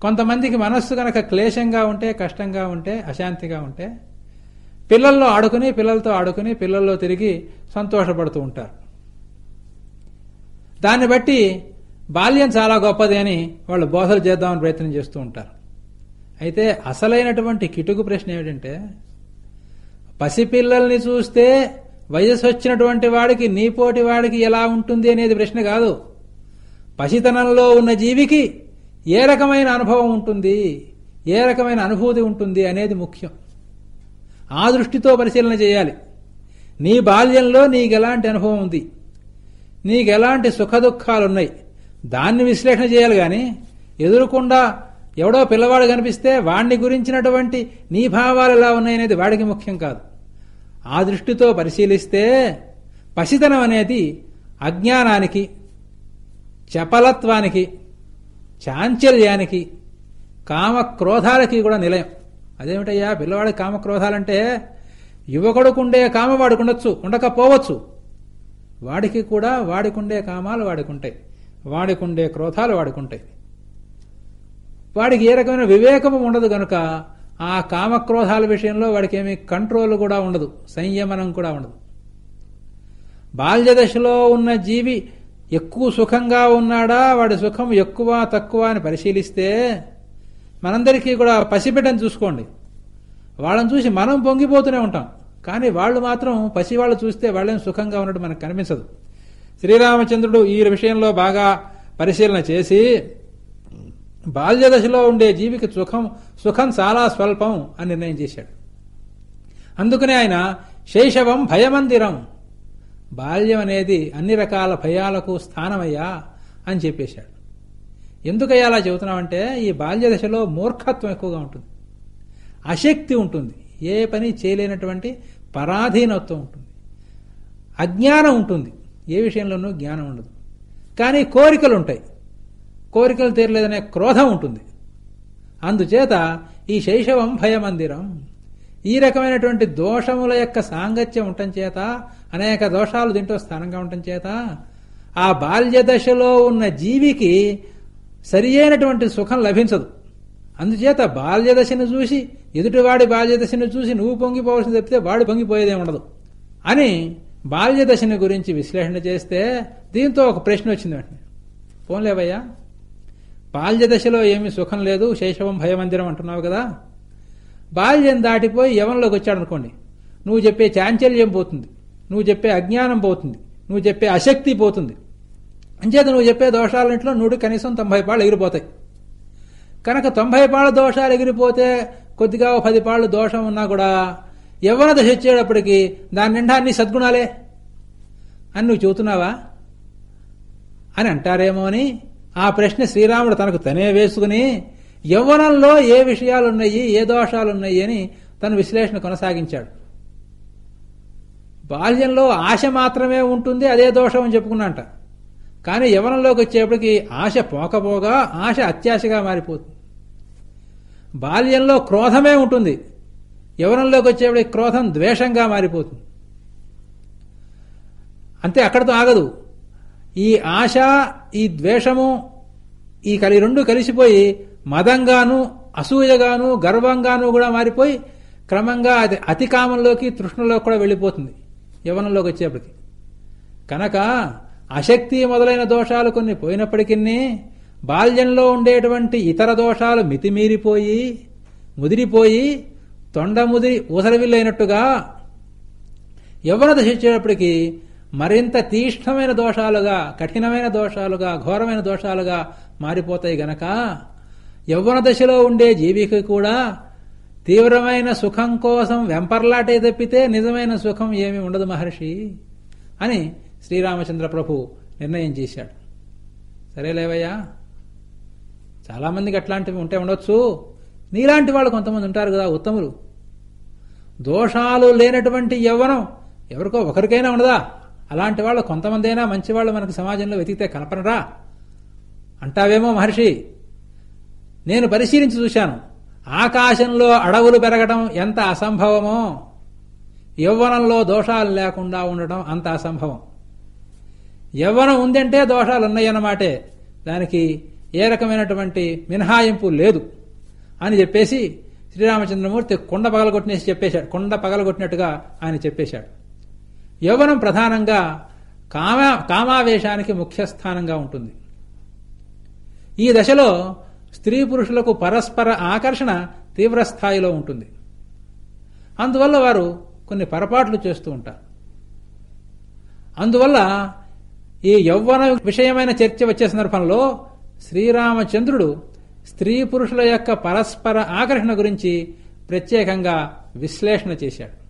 కొంతమందికి మనస్సు కనుక క్లేశంగా ఉంటే కష్టంగా ఉంటే అశాంతిగా ఉంటే పిల్లల్లో ఆడుకుని పిల్లలతో ఆడుకుని పిల్లల్లో తిరిగి సంతోషపడుతూ ఉంటారు. దాన్ని బట్టి బాల్యం చాలా గొప్పది అని వాళ్ళు బోధలు చేద్దామని ప్రయత్నం చేస్తూ ఉంటారు. అయితే అసలైనటువంటి కిటుకు ప్రశ్న ఏమిటంటే పసిపిల్లల్ని చూస్తే వయసు వచ్చినటువంటి వాడికి నీపోటి వాడికి ఎలా ఉంటుంది అనేది ప్రశ్న కాదు. పసితనంలో ఉన్న జీవికి ఏ రకమైన అనుభవం ఉంటుంది ఏ రకమైన అనుభూతి ఉంటుంది అనేది ముఖ్యం. ఆ దృష్టితో పరిశీలన చేయాలి. నీ బాల్యంలో నీకు ఎలాంటి అనుభవం ఉంది? నీకు ఎలాంటి సుఖ దాన్ని విశ్లేషణ చేయాలి కానీ ఎదురుకుండా ఎవడో పిల్లవాడు కనిపిస్తే వాణ్ణి గురించినటువంటి నీ భావాలు ఎలా ఉన్నాయనేది వాడికి ముఖ్యం కాదు. ఆ దృష్టితో పరిశీలిస్తే పసితనం అనేది అజ్ఞానానికి చపలత్వానికి చాంచల్యానికి కామక్రోధాలకి కూడా నిలయం. అదేమిటయ్యా? పిల్లవాడి కామక్రోధాలంటే యువకుడుకుండే కామ వాడికి ఉండొచ్చు ఉండకపోవచ్చు. వాడికి కూడా వాడికుండే కామాలు వాడికుంటాయి. వాడికుండే క్రోధాలు వాడికుంటాయి. వాడికి ఏ రకమైన వివేకము ఉండదు గనుక ఆ కామక్రోధాల విషయంలో వాడికి ఏమీ కంట్రోల్ కూడా ఉండదు సంయమనం కూడా ఉండదు. బాల్య దశలో ఉన్న జీవి ఎక్కువ సుఖంగా ఉన్నాడా? వాడి సుఖం ఎక్కువ తక్కువ అని పరిశీలిస్తే మనందరికీ కూడా పసిబిడ్డని చూసుకోండి. వాళ్ళని చూసి మనం పొంగిపోతూనే ఉంటాం. కానీ వాళ్ళు మాత్రం పసివాళ్ళు చూస్తే వాళ్ళేం సుఖంగా ఉన్నట్టు మనకు కనిపించదు. శ్రీరామచంద్రుడు ఈ విషయంలో బాగా పరిశీలన చేసి బాల్య దశలో ఉండే జీవికి సుఖం సుఖం చాలా స్వల్పం అని నిర్ణయం చేశాడు. అందుకనే ఆయన శైశవం భయమందిరం బాల్యం అనేది అన్ని రకాల భయాలకు స్థానమయ్యా అని చెప్పేశాడు. ఎందుకయ్యా అలా చెబుతున్నామంటే ఈ బాల్య దశలో మూర్ఖత్వం ఎక్కువగా ఉంటుంది. అశక్తి ఉంటుంది. ఏ పని చేయలేనటువంటి పరాధీనత్వం ఉంటుంది. అజ్ఞానం ఉంటుంది. ఏ విషయంలోనూ జ్ఞానం ఉండదు. కానీ కోరికలు ఉంటాయి. కోరికలు తీరలేదనే క్రోధం ఉంటుంది. అందుచేత ఈ శైశవం భయమందిరం. ఈ రకమైనటువంటి దోషముల యొక్క సాంగత్యం ఉండటం చేత అనేక దోషాలు దీంట్లో స్థానంగా ఉండటం చేత ఆ బాల్య దశలో ఉన్న జీవికి సరి అయినటువంటి సుఖం లభించదు. అందుచేత బాల్యదశను చూసి ఎదుటివాడి బాల్యదశను చూసి నువ్వు పొంగిపోవాల్సి చెప్తే వాడు పొంగిపోయేదే ఉండదు. అని బాల్యదశని గురించి విశ్లేషణ చేస్తే దీంతో ఒక ప్రశ్న వచ్చింది వెంటనే. పోన్లేవయ్యా బాల్యదశలో ఏమి ఏమీ సుఖం లేదు శైశవం భయమందిరం అంటున్నావు కదా. బాల్యం దాటిపోయి యవనంలోకి వచ్చాడు అనుకోండి నువ్వు చెప్పే చాంచల్యం పోతుంది. నువ్వు చెప్పే అజ్ఞానం పోతుంది. నువ్వు చెప్పే అశక్తి పోతుంది. అంచేత నువ్వు చెప్పే దోషాలన్నింటిలో నూడు కనీసం తొంభై పాళ్ళు ఎగిరిపోతాయి. కనుక తొంభై పాళ్ళ దోషాలు ఎగిరిపోతే కొద్దిగా ఓ పది పాళ్ళు దోషం ఉన్నా కూడా యవ్వన దశ వచ్చేటప్పటికి దాని నిండా అన్ని సద్గుణాలే. అని నువ్వు చెబుతున్నావా? అని అంటారేమో అని ఆ ప్రశ్న శ్రీరాముడు తనకు తనే వేసుకుని యవ్వనంలో ఏ విషయాలున్నాయి ఏ దోషాలున్నాయి అని తన విశ్లేషణ కొనసాగించాడు. బాల్యంలో ఆశ మాత్రమే ఉంటుంది అదే దోషం అని చెప్పుకున్నాంట కానీ యవనంలోకి వచ్చేప్పటికి ఆశ పోకపోగా ఆశ అత్యాశగా మారిపోతుంది. బాల్యంలో క్రోధమే ఉంటుంది. యవనంలోకి వచ్చేప్పటికి క్రోధం ద్వేషంగా మారిపోతుంది. అంతే అక్కడితో ఆగదు. ఈ ఆశ ఈ ద్వేషము ఈ కలి రెండు కలిసిపోయి మదంగాను అసూయగాను గర్వంగాను కూడా మారిపోయి క్రమంగా అది అతికామంలోకి తృష్ణలోకి కూడా వెళ్ళిపోతుంది యవనంలోకి వచ్చేప్పటికి. కనుక అశక్తి మొదలైన దోషాలు కొన్ని పోయినప్పటికీ బాల్యంలో ఉండేటువంటి ఇతర దోషాలు మితిమీరిపోయి ముదిరిపోయి తొండ ముదిరి ఊసరవిల్లైనట్టుగా యవ్వన దశ మరింత తీక్ష్ణమైన దోషాలుగా కఠినమైన దోషాలుగా ఘోరమైన దోషాలుగా మారిపోతాయి గనక యవ్వన దశలో ఉండే జీవికి కూడా తీవ్రమైన సుఖం కోసం వెంపర్లాటే తప్పితే నిజమైన సుఖం ఏమీ ఉండదు మహర్షి అని శ్రీరామచంద్ర ప్రభు నిర్ణయం చేశాడు. సరేలేవయ్యా చాలామందికి అట్లాంటివి ఉంటే ఉండొచ్చు. నీలాంటి వాళ్ళు కొంతమంది ఉంటారు కదా ఉత్తములు. దోషాలు లేనటువంటి యవ్వనం ఎవరికో ఒకరికైనా ఉండదా? అలాంటి వాళ్ళు కొంతమందైనా మంచి వాళ్ళు మనకు సమాజంలో వెతికితే కనపనరా అంటావేమో మహర్షి. నేను పరిశీలించి చూశాను. ఆకాశంలో అడవులు పెరగడం ఎంత అసంభవమో. యవ్వనంలో దోషాలు లేకుండా ఉండటం అంత అసంభవం. యవ్వనం ఉందంటే దోషాలు ఉన్నాయన్నమాటే దానికి ఏ రకమైనటువంటి మినహాయింపు లేదు అని చెప్పేసి శ్రీరామచంద్రమూర్తి కొండ పగలగొట్టినేసి చెప్పేశాడు. కొండ పగలగొట్టినట్టుగా ఆయన చెప్పేశాడు. యవ్వనం ప్రధానంగా కామ కామావేశానికి ముఖ్య స్థానంగా ఉంటుంది. ఈ దశలో స్త్రీ పురుషులకు పరస్పర ఆకర్షణ తీవ్ర స్థాయిలో ఉంటుంది. అందువల్ల వారు కొన్ని పొరపాట్లు చేస్తూ ఉంటారు. అందువల్ల ఈ యౌవన విషయమైన చర్చ వచ్చే సందర్భంలో శ్రీరామచంద్రుడు స్త్రీ పురుషుల యొక్క పరస్పర ఆకర్షణ గురించి ప్రత్యేకంగా విశ్లేషణ చేశాడు.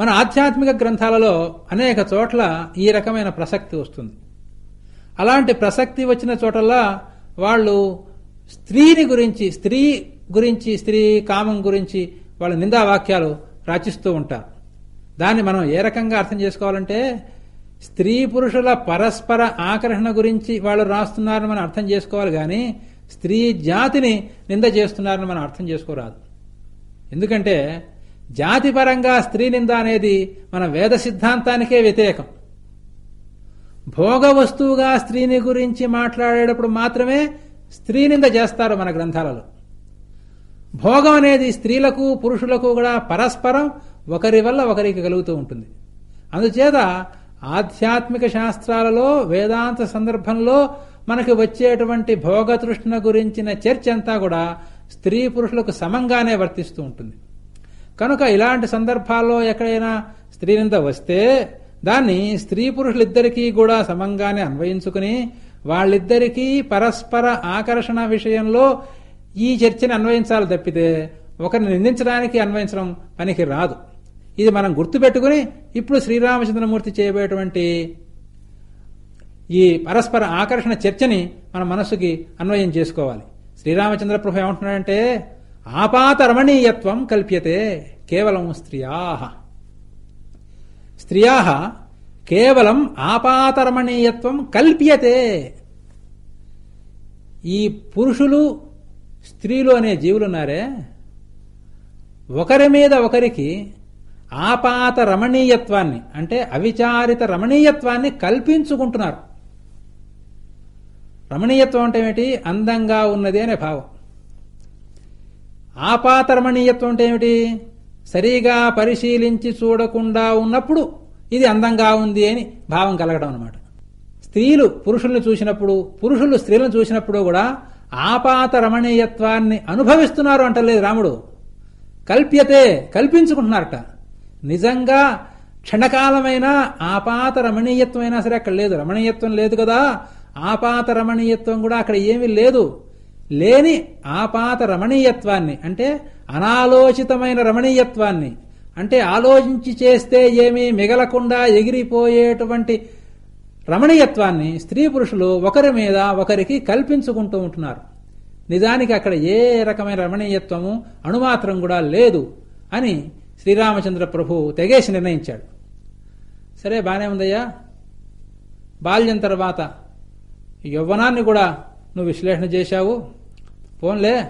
మన ఆధ్యాత్మిక గ్రంథాలలో అనేక చోట్ల ఈ రకమైన ప్రసక్తి వస్తుంది. అలాంటి ప్రసక్తి వచ్చిన చోటల్లా వాళ్ళు స్త్రీని గురించి స్త్రీ గురించి స్త్రీ కామం గురించి వాళ్ళ నిందావాక్యాలు రచిస్తూ ఉంటారు. దాన్ని మనం ఏ రకంగా అర్థం చేసుకోవాలంటే స్త్రీ పురుషుల పరస్పర ఆకర్షణ గురించి వాళ్ళు రాస్తున్నారని మనం అర్థం చేసుకోవాలి కానీ స్త్రీ జాతిని నింద చేస్తున్నారని మనం అర్థం చేసుకోరాదు. ఎందుకంటే జాతిపరంగా స్త్రీ నింద అనేది మన వేద సిద్ధాంతానికే వ్యతిరేకం. భోగ వస్తువుగా స్త్రీని గురించి మాట్లాడేటప్పుడు మాత్రమే స్త్రీ నింద చేస్తారు మన గ్రంథాలలో. భోగం అనేది స్త్రీలకు పురుషులకు కూడా పరస్పరం ఒకరి వల్ల ఒకరికి కలుగుతూ ఉంటుంది. అందుచేత ఆధ్యాత్మిక శాస్త్రాలలో వేదాంత సందర్భంలో మనకి వచ్చేటువంటి భోగతృష్ణ గురించిన చర్చ అంతా కూడా స్త్రీ పురుషులకు సమంగానే వర్తిస్తూ ఉంటుంది. కనుక ఇలాంటి సందర్భాల్లో ఎక్కడైనా స్త్రీనింద వస్తే దాన్ని స్త్రీ పురుషులిద్దరికీ కూడా సమంగానే అన్వయించుకుని వాళ్ళిద్దరికీ పరస్పర ఆకర్షణ విషయంలో ఈ చర్చని అన్వయించాలి తప్పితే ఒకరిని నిందించడానికి అన్వయించడం పనికి రాదు ఇది మనం గుర్తుపెట్టుకుని ఇప్పుడు శ్రీరామచంద్రమూర్తి చేయబోయేటువంటి ఈ పరస్పర ఆకర్షణ చర్చని మన మనస్సుకి అన్వయం చేసుకోవాలి. శ్రీరామచంద్ర ప్రభు ఏమంటున్నాడంటే ఆపాత రమణీయత్వం కల్ప్యతే కేవలం స్త్రియా. స్త్రియా కేవలం ఆపాతరమణీయత్వం కల్ప్యతే. ఈ పురుషులు స్త్రీలు అనే జీవులున్నారే ఒకరి మీద ఒకరికి ఆపాత రమణీయత్వాన్ని అంటే అవిచారిత రమణీయత్వాన్ని కల్పించుకుంటున్నారు. రమణీయత్వం అంటే ఏమిటి? అందంగా ఉన్నది అనే భావం. ఆపాత రమణీయత్వం అంటే ఏమిటి? సరిగా పరిశీలించి చూడకుండా ఉన్నప్పుడు ఇది అందంగా ఉంది అని భావం కలగడం అనమాట స్త్రీలు పురుషుల్ని చూసినప్పుడు పురుషులు స్త్రీలను చూసినప్పుడు కూడా ఆపాత రమణీయత్వాన్ని అనుభవిస్తున్నారు అంటలేదు రాముడు. కల్ప్యతే కల్పించుకుంటున్నారట. నిజంగా క్షణకాలమైన ఆపాత రమణీయత్వమైనా సరే అక్కడ లేదు. రమణీయత్వం లేదు కదా. ఆపాత రమణీయత్వం కూడా అక్కడ ఏమీ లేదు. లేని ఆపాత రమణీయత్వాన్ని అంటే అనాలోచితమైన రమణీయత్వాన్ని అంటే ఆలోచించి చేస్తే ఏమీ మిగలకుండా ఎగిరిపోయేటువంటి రమణీయత్వాన్ని స్త్రీ పురుషులు ఒకరి మీద ఒకరికి కల్పించుకుంటూ ఉంటున్నారు. నిజానికి అక్కడ ఏ రకమైన రమణీయత్వము అణుమాత్రం కూడా లేదు అని శ్రీరామచంద్ర ప్రభు తెగేసి నిర్ణయించాడు. సరే బానే ఉందయ్యా. బాల్యం తర్వాత యవ్వనాన్ని కూడా నువ్వు విశ్లేషణ చేశావు. పోన్లే.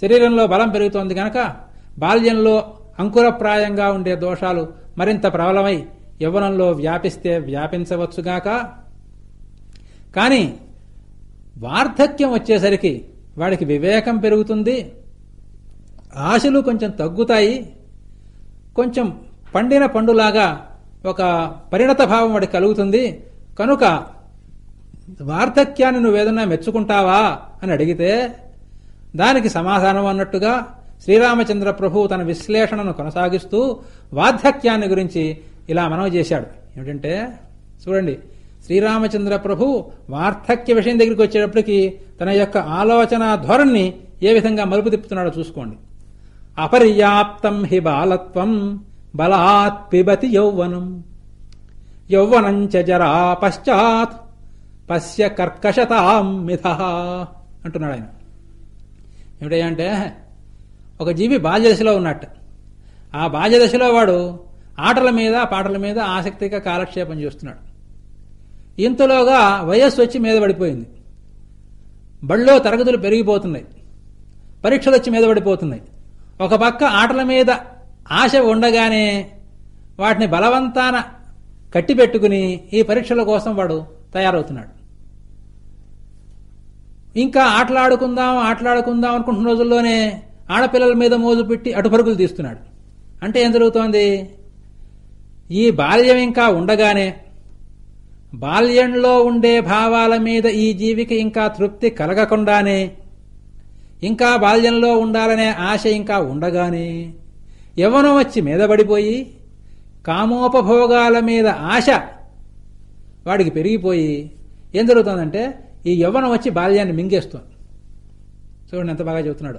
శరీరంలో బలం పెరుగుతోంది గనక బాల్యంలో అంకురప్రాయంగా ఉండే దోషాలు మరింత ప్రబలమై యవ్వనంలో వ్యాపిస్తే వ్యాపించవచ్చుగాక కానీ వార్ధక్యం వచ్చేసరికి వాడికి వివేకం పెరుగుతుంది. ఆశలు కొంచెం తగ్గుతాయి. కొంచెం పండిన పండులాగా ఒక పరిణత భావం వాడికి కలుగుతుంది. కనుక వార్ధక్యాన్ని నువ్వేదన్నా మెచ్చుకుంటావా అని అడిగితే దానికి సమాధానం అన్నట్టుగా శ్రీరామచంద్ర ప్రభు తన విశ్లేషణను కొనసాగిస్తూ వార్ధక్యాన్ని గురించి ఇలా మనవి చేశాడు. ఏమిటంటే చూడండి శ్రీరామచంద్ర ప్రభు వార్ధక్య విషయం దగ్గరికి వచ్చేటప్పటికి తన యొక్క ఆలోచన ధోరణి ఏ విధంగా మలుపు తిప్పుతున్నాడో చూసుకోండి. అపర్యాప్తం హి బాలత్వం బలాత్ పిబతి యౌవనం. యౌవనం చ జరా పశ్చాత్ పశ్య కర్కశతాం మిథ అంటున్నాడు ఆయన. ఏమిటంటే ఒక జీవి బాల్యదశలో ఉన్నట్టు. ఆ బాల్యదశలో వాడు ఆటల మీద పాటల మీద ఆసక్తిగా కాలక్షేపం చేస్తున్నాడు. ఇంతలోగా వయస్సు వచ్చి మీద పడిపోయింది. బళ్ళో తరగతులు పెరిగిపోతున్నాయి. పరీక్షలు వచ్చి మీద పడిపోతున్నాయి. ఒక పక్క ఆటల మీద ఆశ ఉండగానే వాటిని బలవంతాన కట్టిపెట్టుకుని ఈ పరీక్షల కోసం వాడు తయారవుతున్నాడు. ఇంకా ఆటలాడుకుందాం ఆటలాడుకుందాం అనుకుంటున్న రోజుల్లోనే ఆడపిల్లల మీద మోజు పెట్టి అటుపరుగులు తీస్తున్నాడు. అంటే ఏం జరుగుతోంది? ఈ బాల్యం ఇంకా ఉండగానే బాల్యంలో ఉండే భావాల మీద ఈ జీవికి ఇంకా తృప్తి కలగకుండానే ఇంకా బాల్యంలో ఉండాలనే ఆశ ఇంకా ఉండగానే యవ్వనం వచ్చి మీద పడిపోయి కామోపభోగాల మీద ఆశ వాడికి పెరిగిపోయి ఏం జరుగుతుందంటే ఈ యవ్వనం వచ్చి బాల్యాన్ని మింగేస్తుంది. చూడండి ఎంత బాగా చెబుతున్నాడు.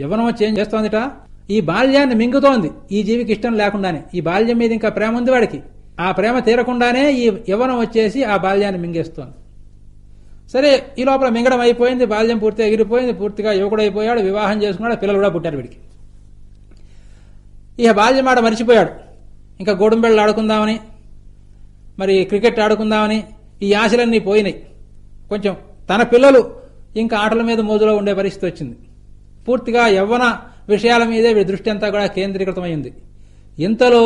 యవ్వనం వచ్చి ఏం చేస్తోందిట? ఈ బాల్యాన్ని మింగుతోంది. ఈ జీవికి ఇష్టం లేకుండానే. ఈ బాల్యం మీద ఇంకా ప్రేమ ఉంది వాడికి. ఆ ప్రేమ తీరకుండానే ఈ యవ్వనం వచ్చేసి ఆ బాల్యాన్ని మింగేస్తోంది. సరే ఈ లోపల మింగడం అయిపోయింది బాల్యం పూర్తిగా ఎగిరిపోయింది పూర్తిగా యువకుడు అయిపోయాడు వివాహం చేసుకున్నాడు పిల్లలు కూడా పుట్టారు వీడికి. ఇక బాల్యం ఆడ మర్చిపోయాడు. ఇంకా గోడంబెళ్ళు ఆడుకుందామని మరి క్రికెట్ ఆడుకుందామని ఈ ఆశలన్నీ పోయినాయి. కొంచెం తన పిల్లలు ఇంకా ఆటల మీద మోజులో ఉండే పరిస్థితి వచ్చింది. పూర్తిగా యవ్వన విషయాల మీదే వీడి దృష్టి అంతా కూడా కేంద్రీకృతమైంది. ఇంతలో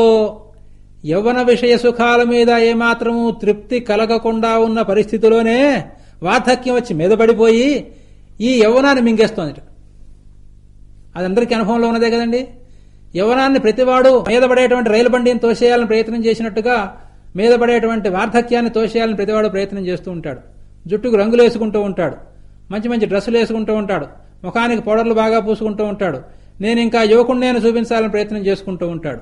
యవ్వన విషయ సుఖాల మీద ఏమాత్రము తృప్తి కలగకుండా ఉన్న పరిస్థితిలోనే వార్ధక్యం వచ్చి మీద పడిపోయి ఈ యవ్వనాన్ని మింగేస్తోంది అది అందరికీ అనుభవంలో ఉన్నదే కదండి. యవ్వనాన్ని ప్రతివాడు మీద పడేటువంటి రైలు బండిని తోసేయాలని ప్రయత్నం చేసినట్టుగా మీద పడేటువంటి వార్ధక్యాన్ని తోసేయాలని ప్రతివాడు ప్రయత్నం చేస్తూ ఉంటాడు. జుట్టుకు రంగులు వేసుకుంటూ ఉంటాడు. మంచి మంచి డ్రెస్సులు వేసుకుంటూ ఉంటాడు. ముఖానికి పౌడర్లు బాగా పూసుకుంటూ ఉంటాడు. నేను ఇంకా యువకుడిని చూపించాలని ప్రయత్నం చేసుకుంటూ ఉంటాడు.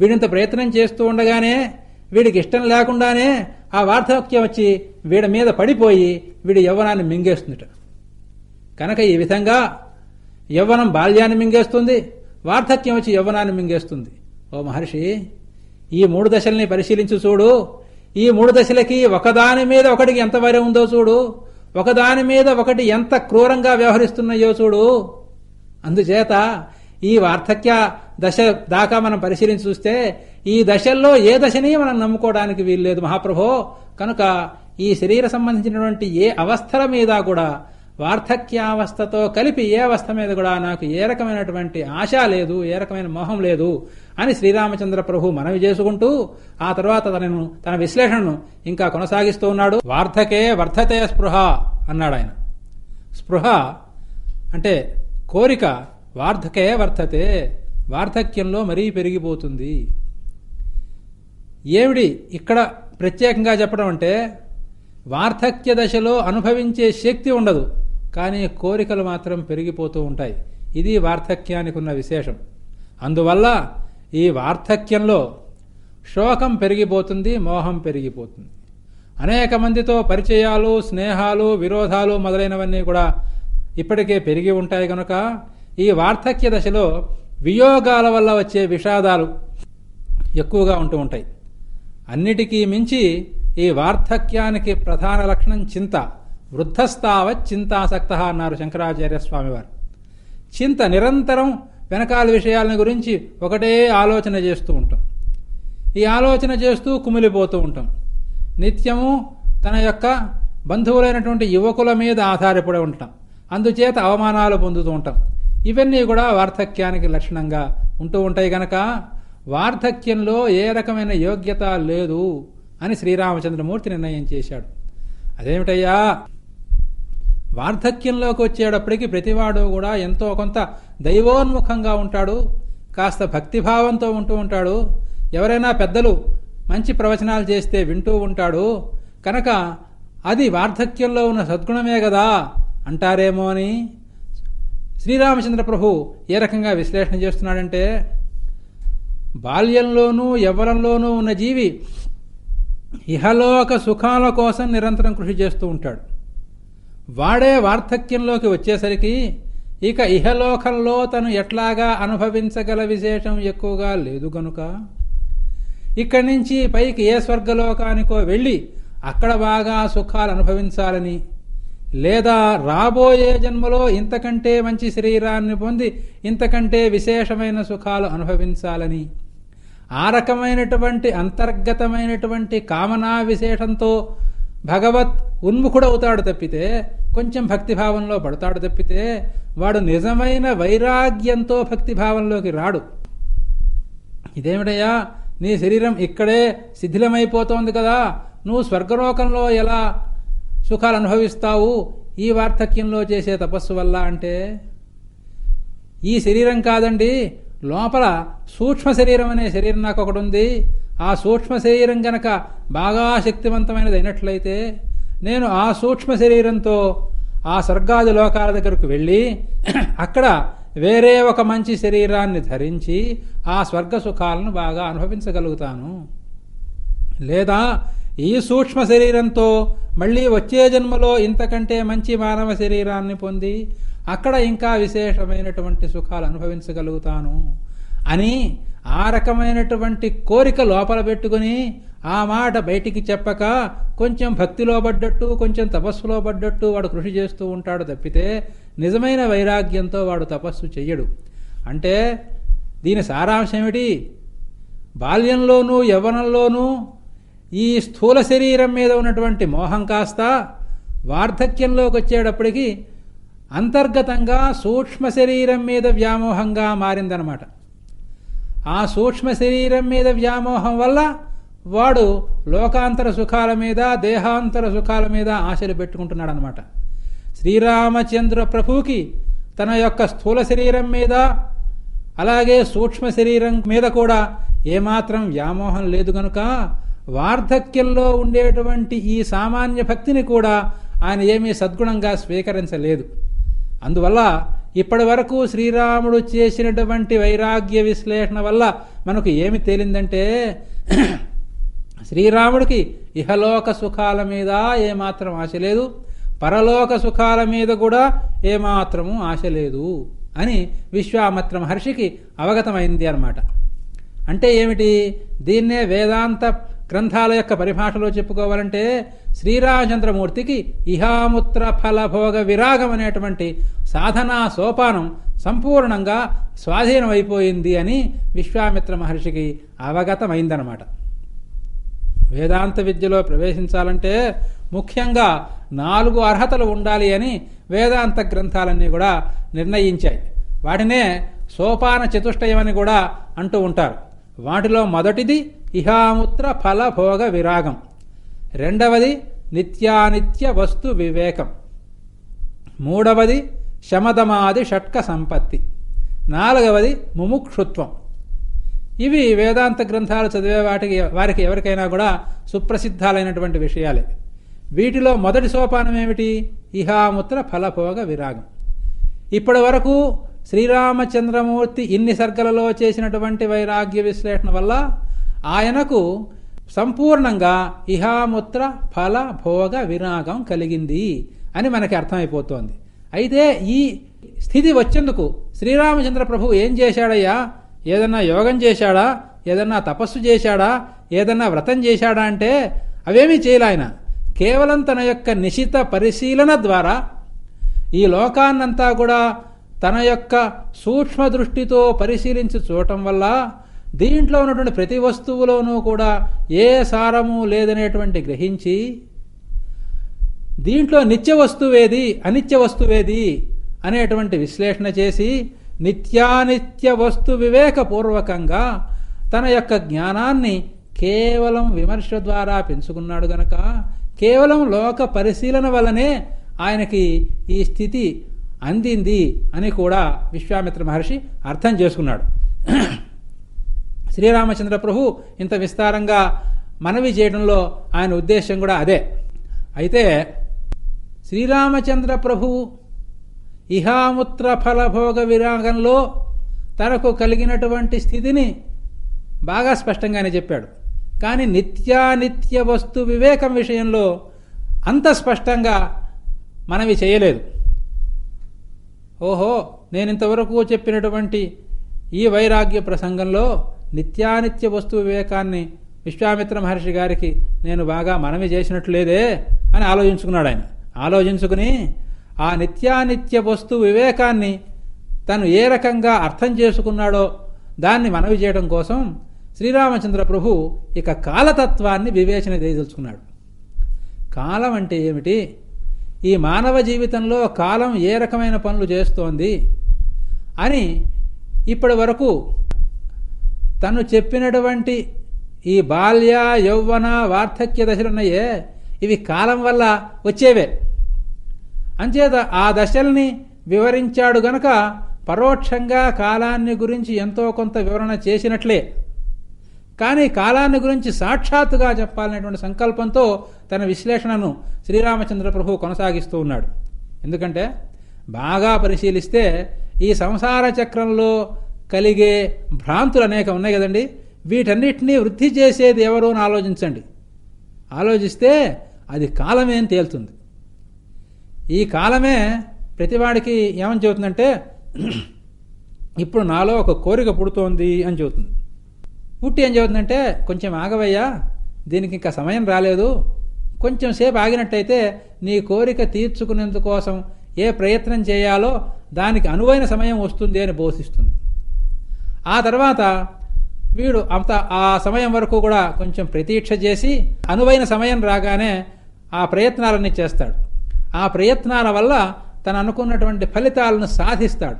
వీడింత ప్రయత్నం చేస్తూ ఉండగానే వీడికి ఇష్టం లేకుండానే ఆ వార్ధక్యం వచ్చి వీడి మీద పడిపోయి వీడి యవ్వనాన్ని మింగేస్తుందిట. కనుక ఈ విధంగా యవ్వనం బాల్యాన్ని మింగేస్తుంది వార్ధక్యం వచ్చి యవ్వనాన్ని మింగేస్తుంది. ఓ మహర్షి ఈ మూడు దశల్ని పరిశీలించి చూడు. ఈ మూడు దశలకి ఒకదాని మీద ఒకటికి ఎంత వైరం ఉందో చూడు. ఒకదాని మీద ఒకటి ఎంత క్రూరంగా వ్యవహరిస్తున్నాయో చూడు. అందుచేత ఈ వార్ధక్య దశ దాకా మనం పరిశీలించి చూస్తే ఈ దశల్లో ఏ దశని మనం నమ్ముకోవడానికి వీల్లేదు మహాప్రభో. కనుక ఈ శరీర సంబంధించినటువంటి ఏ అవస్థల మీద కూడా వార్ధక్యావస్థతో కలిపి ఏ అవస్థ మీద కూడా నాకు ఏ రకమైనటువంటి ఆశ లేదు ఏ రకమైన మోహం లేదు అని శ్రీరామచంద్ర ప్రభు మనవి చేసుకుంటూ ఆ తర్వాత తనను తన విశ్లేషణను ఇంకా కొనసాగిస్తూ ఉన్నాడు. వార్ధకే వర్ధతే స్పృహ అన్నాడు ఆయన. స్పృహ అంటే కోరిక వార్ధకే వర్ధతే. వార్ధక్యంలో మరీ పెరిగిపోతుంది. ఏమిడి ఇక్కడ ప్రత్యేకంగా చెప్పడం అంటే వార్ధక్య దశలో అనుభవించే శక్తి ఉండదు కానీ కోరికలు మాత్రం పెరిగిపోతూ ఉంటాయి. ఇది వార్ధక్యానికి ఉన్న విశేషం. అందువల్ల ఈ వార్ధక్యంలో శోకం పెరిగిపోతుంది మోహం పెరిగిపోతుంది. అనేక మందితో పరిచయాలు స్నేహాలు విరోధాలు మొదలైనవన్నీ కూడా ఇప్పటికే పెరిగి ఉంటాయి కనుక ఈ వార్ధక్య దశలో వియోగాల వల్ల వచ్చే విషాదాలు ఎక్కువగా ఉంటూ ఉంటాయి. అన్నిటికీ మించి ఈ వార్ధక్యానికి ప్రధాన లక్షణం చింత. వృద్ధస్థావత్ చింతాసక్త అన్నారు శంకరాచార్య స్వామివారు. చింత నిరంతరం వెనకాల విషయాలను గురించి ఒకటే ఆలోచన చేస్తూ ఉంటాం. ఈ ఆలోచన చేస్తూ కుమిలిపోతూ ఉంటాం. నిత్యము తన యొక్క బంధువులైనటువంటి యువకుల మీద ఆధారపడి ఉంటాం. అందుచేత అవమానాలు పొందుతూ ఉంటాం. ఇవన్నీ కూడా వార్ధక్యానికి లక్షణంగా ఉంటూ ఉంటాయి గనక వార్ధక్యంలో ఏ రకమైన యోగ్యత లేదు అని శ్రీరామచంద్రమూర్తి నిర్ణయం చేశాడు. అదేమిటయ్యా? వార్ధక్యంలోకి వచ్చేటప్పటికి ప్రతివాడు కూడా ఎంతో కొంత దైవోన్ముఖంగా ఉంటాడు కాస్త భక్తిభావంతో ఉంటూ ఉంటాడు. ఎవరైనా పెద్దలు మంచి ప్రవచనాలు చేస్తే వింటూ ఉంటాడు. కనుక అది వార్ధక్యంలో ఉన్న సద్గుణమే కదా అంటారేమో అని శ్రీరామచంద్ర ప్రభు ఏ రకంగా విశ్లేషణ చేస్తున్నాడంటే బాల్యంలోనూ యవ్వరంలోనూ ఉన్న జీవి ఇహలోక సుఖాల కోసం నిరంతరం కృషి చేస్తూ ఉంటాడు. వాడే వార్ధక్యంలోకి వచ్చేసరికి ఇక ఇహలోకంలో తను ఎట్లాగా అనుభవించగల విశేషం ఎక్కువగా లేదు గనుక ఇక్కడి నుంచి పైకి ఏ స్వర్గలోకానికో వెళ్ళి అక్కడ బాగా సుఖాలు అనుభవించాలని లేదా రాబోయే జన్మలో ఇంతకంటే మంచి శరీరాన్ని పొంది ఇంతకంటే విశేషమైన సుఖాలు అనుభవించాలని. ఆ రకమైనటువంటి అంతర్గతమైనటువంటి కామనా విశేషంతో భగవత్ ఉన్ముఖుడవుతాడు తప్పితే కొంచెం భక్తిభావంలో పడతాడు తప్పితే వాడు నిజమైన వైరాగ్యంతో భక్తిభావంలోకి రాడు. ఇదేమిటయ్యా? నీ శరీరం ఇక్కడే శిథిలమైపోతోంది కదా. నువ్వు స్వర్గలోకంలో ఎలా సుఖాలు అనుభవిస్తావు? ఈ వార్ధక్యంలో చేసే తపస్సు వల్ల అంటే? ఈ శరీరం కాదండి లోపల సూక్ష్మ శరీరం అనే శరీరం నాకు ఒకటి ఉంది. ఆ సూక్ష్మ శరీరం గనక బాగా శక్తివంతమైనది అయినట్లయితే నేను ఆ సూక్ష్మ శరీరంతో ఆ స్వర్గాది లోకాల దగ్గరకు వెళ్ళి అక్కడ వేరే ఒక మంచి శరీరాన్ని ధరించి ఆ స్వర్గ సుఖాలను బాగా అనుభవించగలుగుతాను. లేదా ఈ సూక్ష్మ శరీరంతో మళ్ళీ వచ్చే జన్మలో ఇంతకంటే మంచి మానవ శరీరాన్ని పొంది అక్కడ ఇంకా విశేషమైనటువంటి సుఖాలు అనుభవించగలుగుతాను అని ఆ రకమైనటువంటి కోరిక లోపల పెట్టుకుని ఆ మాట బయటికి చెప్పక కొంచెం భక్తిలో పడ్డట్టు కొంచెం తపస్సులో పడ్డట్టు వాడు కృషి చేస్తూ ఉంటాడు తప్పితే నిజమైన వైరాగ్యంతో వాడు తపస్సు చెయ్యడు. అంటే దీని సారాంశం ఏమిటి? బాల్యంలోనూ యవ్వనంలోనూ ఈ స్థూల శరీరం మీద ఉన్నటువంటి మోహం కాస్త వార్ధక్యంలోకి వచ్చేటప్పటికి అంతర్గతంగా సూక్ష్మ శరీరం మీద వ్యామోహంగా మారిందనమాట ఆ సూక్ష్మ శరీరం మీద వ్యామోహం వల్ల వాడు లోకాంతర సుఖాల మీద దేహాంతర సుఖాల మీద ఆశలు పెట్టుకుంటున్నాడు అనమాట శ్రీరామచంద్ర ప్రభుకి తన యొక్క స్థూల శరీరం మీద అలాగే సూక్ష్మ శరీరం మీద కూడా ఏమాత్రం వ్యామోహం లేదు గనుక వార్ధక్యంలో ఉండేటువంటి ఈ సామాన్య భక్తిని కూడా ఆయన ఏమీ సద్గుణంగా స్వీకరించలేదు. అందువల్ల ఇప్పటి వరకు శ్రీరాముడు చేసినటువంటి వైరాగ్య విశ్లేషణ వల్ల మనకు ఏమి తేలిందంటే శ్రీరాముడికి ఇహలోక సుఖాల మీద ఏమాత్రం ఆశ లేదు పరలోక సుఖాల మీద కూడా ఏమాత్రము ఆశ లేదు అని విశ్వామిత్ర మహర్షికి అవగతమైంది అనమాట అంటే ఏమిటి? దీన్నే వేదాంత గ్రంథాల యొక్క పరిభాషలో చెప్పుకోవాలంటే శ్రీరామచంద్రమూర్తికి ఇహాముత్ర ఫలభోగ విరాగం అనేటువంటి సాధనా సోపానం సంపూర్ణంగా స్వాధీనమైపోయింది అని విశ్వామిత్ర మహర్షికి అవగతమైందనమాట వేదాంత విద్యలో ప్రవేశించాలంటే ముఖ్యంగా నాలుగు అర్హతలు ఉండాలి అని వేదాంత గ్రంథాలన్నీ కూడా నిర్ణయించాయి. వాటినే సోపాన చతుష్టయం అని కూడా అంటూ ఉంటారు. వాటిలో మొదటిది ఇహాముత్ర ఫలభోగ విరాగం. రెండవది నిత్యానిత్య వస్తు వివేకం. మూడవది శమదమాది షట్క సంపత్తి. నాలుగవది ముముక్షుత్వం. ఇవి వేదాంత గ్రంథాలు చదివే వాటికి వారికి ఎవరికైనా కూడా సుప్రసిద్ధాలైనటువంటి విషయాలే. వీటిలో మొదటి సోపానం ఏమిటి? ఇహాముత్ర ఫలభోగ విరాగం. ఇప్పటి వరకు శ్రీరామచంద్రమూర్తి ఇన్ని సర్గలలో చేసినటువంటి వైరాగ్య విశ్లేషణ వల్ల ఆయనకు సంపూర్ణంగా ఇహాముత్ర ఫల భోగ విరాగం కలిగింది అని మనకి అర్థమైపోతోంది. అయితే ఈ స్థితి వచ్చేందుకు శ్రీరామచంద్ర ప్రభు ఏం చేశాడయ్యా? ఏదన్నా యోగం చేశాడా? ఏదన్నా తపస్సు చేశాడా? ఏదన్నా వ్రతం చేశాడా అంటే అవేమీ చేయలే కేవలం తన యొక్క నిశిత పరిశీలన ద్వారా ఈ లోకాన్నంతా కూడా తన యొక్క సూక్ష్మ దృష్టితో పరిశీలించి చూడటం వల్ల దీంట్లో ఉన్నటువంటి ప్రతి వస్తువులోనూ కూడా ఏ సారము లేదనేటువంటి గ్రహించి దీంట్లో నిత్య వస్తువేది అనిత్య వస్తువేది అనేటువంటి విశ్లేషణ చేసి నిత్యానిత్య వస్తు వివేకపూర్వకంగా తన యొక్క జ్ఞానాన్ని కేవలం విమర్శ ద్వారా పెంచుకున్నాడు గనక కేవలం లోక పరిశీలన వల్లనే ఆయనకి ఈ స్థితి అందింది అని కూడా విశ్వామిత్ర మహర్షి అర్థం చేసుకున్నాడు. శ్రీరామచంద్ర ప్రభు ఇంత విస్తారంగా మనవి చేయడంలో ఆయన ఉద్దేశం కూడా అదే. అయితే శ్రీరామచంద్ర ప్రభు ఇహాముత్ర ఫలభోగ విరాగంలో తనకు కలిగినటువంటి స్థితిని బాగా స్పష్టంగానే చెప్పాడు. కానీ నిత్యానిత్య వస్తు వివేకం విషయంలో అంత స్పష్టంగా మనవి చేయలేదు. ఓహో నేను ఇంతవరకు చెప్పినటువంటి ఈ వైరాగ్య ప్రసంగంలో నిత్యానిత్య వస్తు వివేకాన్ని విశ్వామిత్ర మహర్షి గారికి నేను బాగా మనవి చేసినట్లేదే అని ఆలోచించుకున్నాడు ఆయన. ఆలోచించుకుని ఆ నిత్యానిత్య వస్తు వివేకాన్ని తను ఏ రకంగా అర్థం చేసుకున్నాడో దాన్ని మనవి చేయడం కోసం శ్రీరామచంద్ర ప్రభు ఇక కాలతత్వాన్ని వివేచన చేయదలుచుకున్నాడు. కాలం అంటే ఏమిటి? ఈ మానవ జీవితంలో కాలం ఏ రకమైన పనులు చేస్తోంది అని ఇప్పటి వరకు తను చెప్పినటువంటి ఈ బాల్య యౌవన వార్ధక్య దశలున్నాయే. ఇవి కాలం వల్ల వచ్చేవే. అంచేత ఆ దశల్ని వివరించాడు గనక పరోక్షంగా కాలాన్ని గురించి ఎంతో కొంత వివరణ చేసినట్లే. కానీ కాలాన్ని గురించి సాక్షాత్తుగా చెప్పాలనేటువంటి సంకల్పంతో తన విశ్లేషణను శ్రీరామచంద్ర ప్రభు కొనసాగిస్తూ ఉన్నాడు. ఎందుకంటే బాగా పరిశీలిస్తే ఈ సంసార చక్రంలో కలిగే భ్రాంతులు అనేక ఉన్నాయి కదండి. వీటన్నిటినీ వృద్ధి చేసేది ఎవరో అని ఆలోచించండి. ఆలోచిస్తే అది కాలమే అని తేలుతుంది. ఈ కాలమే ప్రతివాడికి ఏమని చెబుతుందంటే *clears throat* ఇప్పుడు నాలో ఒక కోరిక పుడుతోంది అని చెబుతుంది. పుట్టి ఏం చెబుతుందంటే కొంచెం ఆగవయ్యా దీనికి ఇంకా సమయం రాలేదు. కొంచెం సేపు ఆగినట్టయితే నీ కోరిక తీర్చుకునేందుకోసం ఏ ప్రయత్నం చేయాలో దానికి అనువైన సమయం వస్తుంది అని బోధిస్తుంది. ఆ తర్వాత వీడు అంత ఆ సమయం వరకు కూడా కొంచెం ప్రతీక్ష చేసి అనువైన సమయం రాగానే ఆ ప్రయత్నాలన్నీ చేస్తాడు. ఆ ప్రయత్నాల వల్ల తను అనుకున్నటువంటి ఫలితాలను సాధిస్తాడు.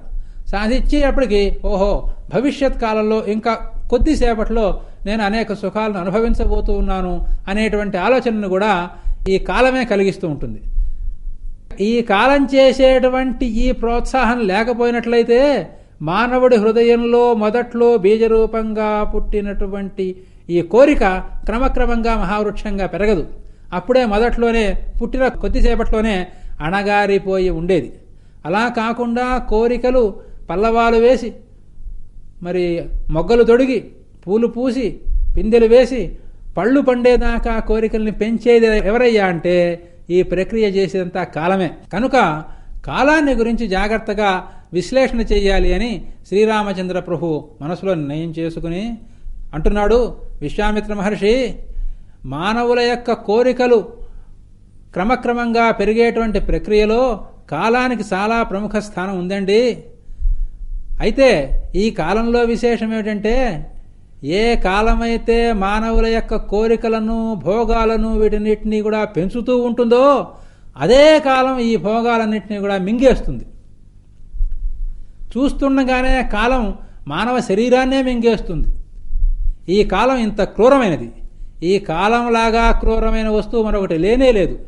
సాధించేటప్పటికి ఓహో భవిష్యత్ కాలంలో ఇంకా కొద్దిసేపట్లో నేను అనేక సుఖాలను అనుభవించబోతూ ఉన్నాను అనేటువంటి ఆలోచనను కూడా ఈ కాలమే కలిగిస్తూ ఉంటుంది. ఈ కాలం చేసేటువంటి ఈ ప్రోత్సాహం లేకపోయినట్లయితే మానవుడి హృదయంలో మొదట్లో బీజరూపంగా పుట్టినటువంటి ఈ కోరిక క్రమక్రమంగా మహావృక్షంగా పెరగదు. అప్పుడే మొదట్లోనే పుట్టిన కొద్దిసేపట్లోనే అణగారిపోయి ఉండేది. అలా కాకుండా కోరికలు పల్లవాలు వేసి మరి మొగ్గలు తొడిగి పూలు పూసి పిందెలు వేసి పళ్ళు పండేదాకా కోరికల్ని పెంచేది ఎవరయ్యా అంటే ఈ ప్రక్రియ చేసేదంతా కాలమే. కనుక కాలాన్ని గురించి జాగ్రత్తగా విశ్లేషణ చేయాలి అని శ్రీరామచంద్ర ప్రభు మనసులో నిర్ణయం చేసుకుని అంటున్నాడు విశ్వామిత్ర మహర్షి మానవుల యొక్క కోరికలు క్రమక్రమంగా పెరిగేటువంటి ప్రక్రియలో కాలానికి చాలా ప్రముఖ స్థానం ఉందండి. అయితే ఈ కాలంలో విశేషం ఏమిటంటే ఏ కాలమైతే మానవుల యొక్క కోరికలను భోగాలను వీటన్నిటినీ కూడా పెంచుతూ ఉంటుందో అదే కాలం ఈ భోగాలన్నింటినీ కూడా మింగేస్తుంది. చూస్తుండగానే కాలం మానవ శరీరాన్నే మింగేస్తుంది. ఈ కాలం ఇంత క్రూరమైనది. ఈ కాలంలాగా క్రూరమైన వస్తువు మరొకటి లేనే లేదు.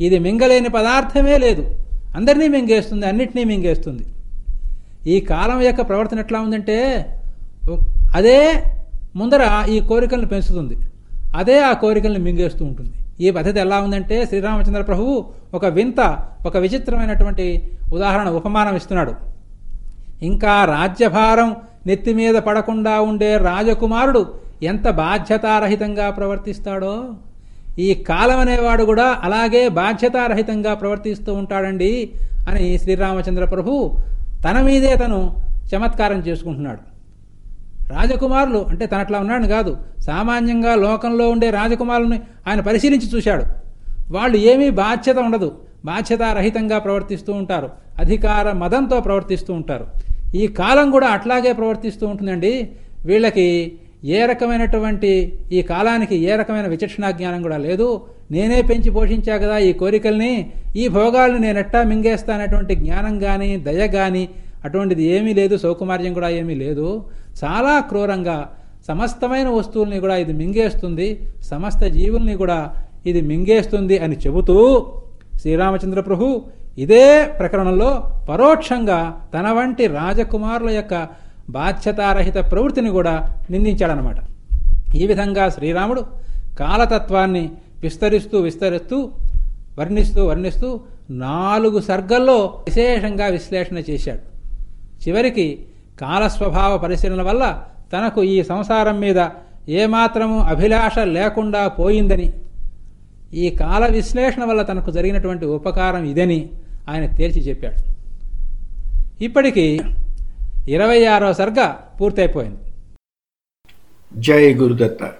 ఇది మింగలేని పదార్థమే లేదు. అందరినీ మింగేస్తుంది అన్నిటినీ మింగేస్తుంది. ఈ కాలం యొక్క ప్రవర్తన ఎట్లా ఉందంటే అదే ముందర ఈ కోరికలను పెంచుతుంది. అదే ఆ కోరికలను మింగేస్తూ ఉంటుంది. ఈ పద్ధతి ఎలా ఉందంటే శ్రీరామచంద్ర ప్రభువు ఒక వింత ఒక విచిత్రమైనటువంటి ఉదాహరణ ఉపమానం ఇస్తున్నాడు. ఇంకా రాజ్యభారం నెత్తి మీద పడకుండా ఉండే రాజకుమారుడు ఎంత బాధ్యతారహితంగా ప్రవర్తిస్తాడో? ఈ కాలం అనేవాడు కూడా అలాగే బాధ్యతారహితంగా ప్రవర్తిస్తూ ఉంటాడండి అని శ్రీరామచంద్ర ప్రభు తన మీదే తను చమత్కారం చేసుకుంటున్నాడు. రాజకుమారులు అంటే తనట్లా ఉన్నాడు కాదు సామాన్యంగా లోకంలో ఉండే రాజకుమారులను ఆయన పరిశీలించి చూశాడు. వాళ్ళు ఏమీ బాధ్యత ఉండదు. బాధ్యతారహితంగా ప్రవర్తిస్తూ ఉంటారు. అధికార మదంతో ప్రవర్తిస్తూ ఉంటారు. ఈ కాలం కూడా అట్లాగే ప్రవర్తిస్తూ ఉంటుందండి. వీళ్ళకి ఏ రకమైనటువంటి ఈ కాలానికి ఏ రకమైన విచక్షణా జ్ఞానం కూడా లేదు. నేనే పెంచి పోషించా కదా ఈ కోరికల్ని ఈ భోగాల్ని నేనెట్టా మింగేస్తానటువంటి జ్ఞానం కానీ దయ కానీ అటువంటిది ఏమీ లేదు. సౌకుమార్యం కూడా ఏమీ లేదు. చాలా క్రూరంగా సమస్తమైన వస్తువుల్ని కూడా ఇది మింగేస్తుంది సమస్త జీవుల్ని కూడా ఇది మింగేస్తుంది అని చెబుతూ శ్రీరామచంద్ర ప్రభు ఇదే ప్రకరణంలో పరోక్షంగా తన వంటి రాజకుమారుల యొక్క బాధ్యతారహిత ప్రవృత్తిని కూడా నిందించాడనమాట ఈ విధంగా శ్రీరాముడు కాలతత్వాన్ని విస్తరిస్తూ విస్తరిస్తూ వర్ణిస్తూ వర్ణిస్తూ నాలుగు సర్గల్లో విశేషంగా విశ్లేషణ చేశాడు. చివరికి కాలస్వభావ పరిశీలన వల్ల తనకు ఈ సంసారం మీద ఏమాత్రము అభిలాష లేకుండా పోయిందని. ఈ కాల విశ్లేషణ వల్ల తనకు జరిగినటువంటి ఉపకారం ఇదని ఆయన తేల్చి చెప్పాడు. ఇప్పటికీ ఇరవై ఆరో సర్గ పూర్తయిపోయింది. జై గురుదత్త.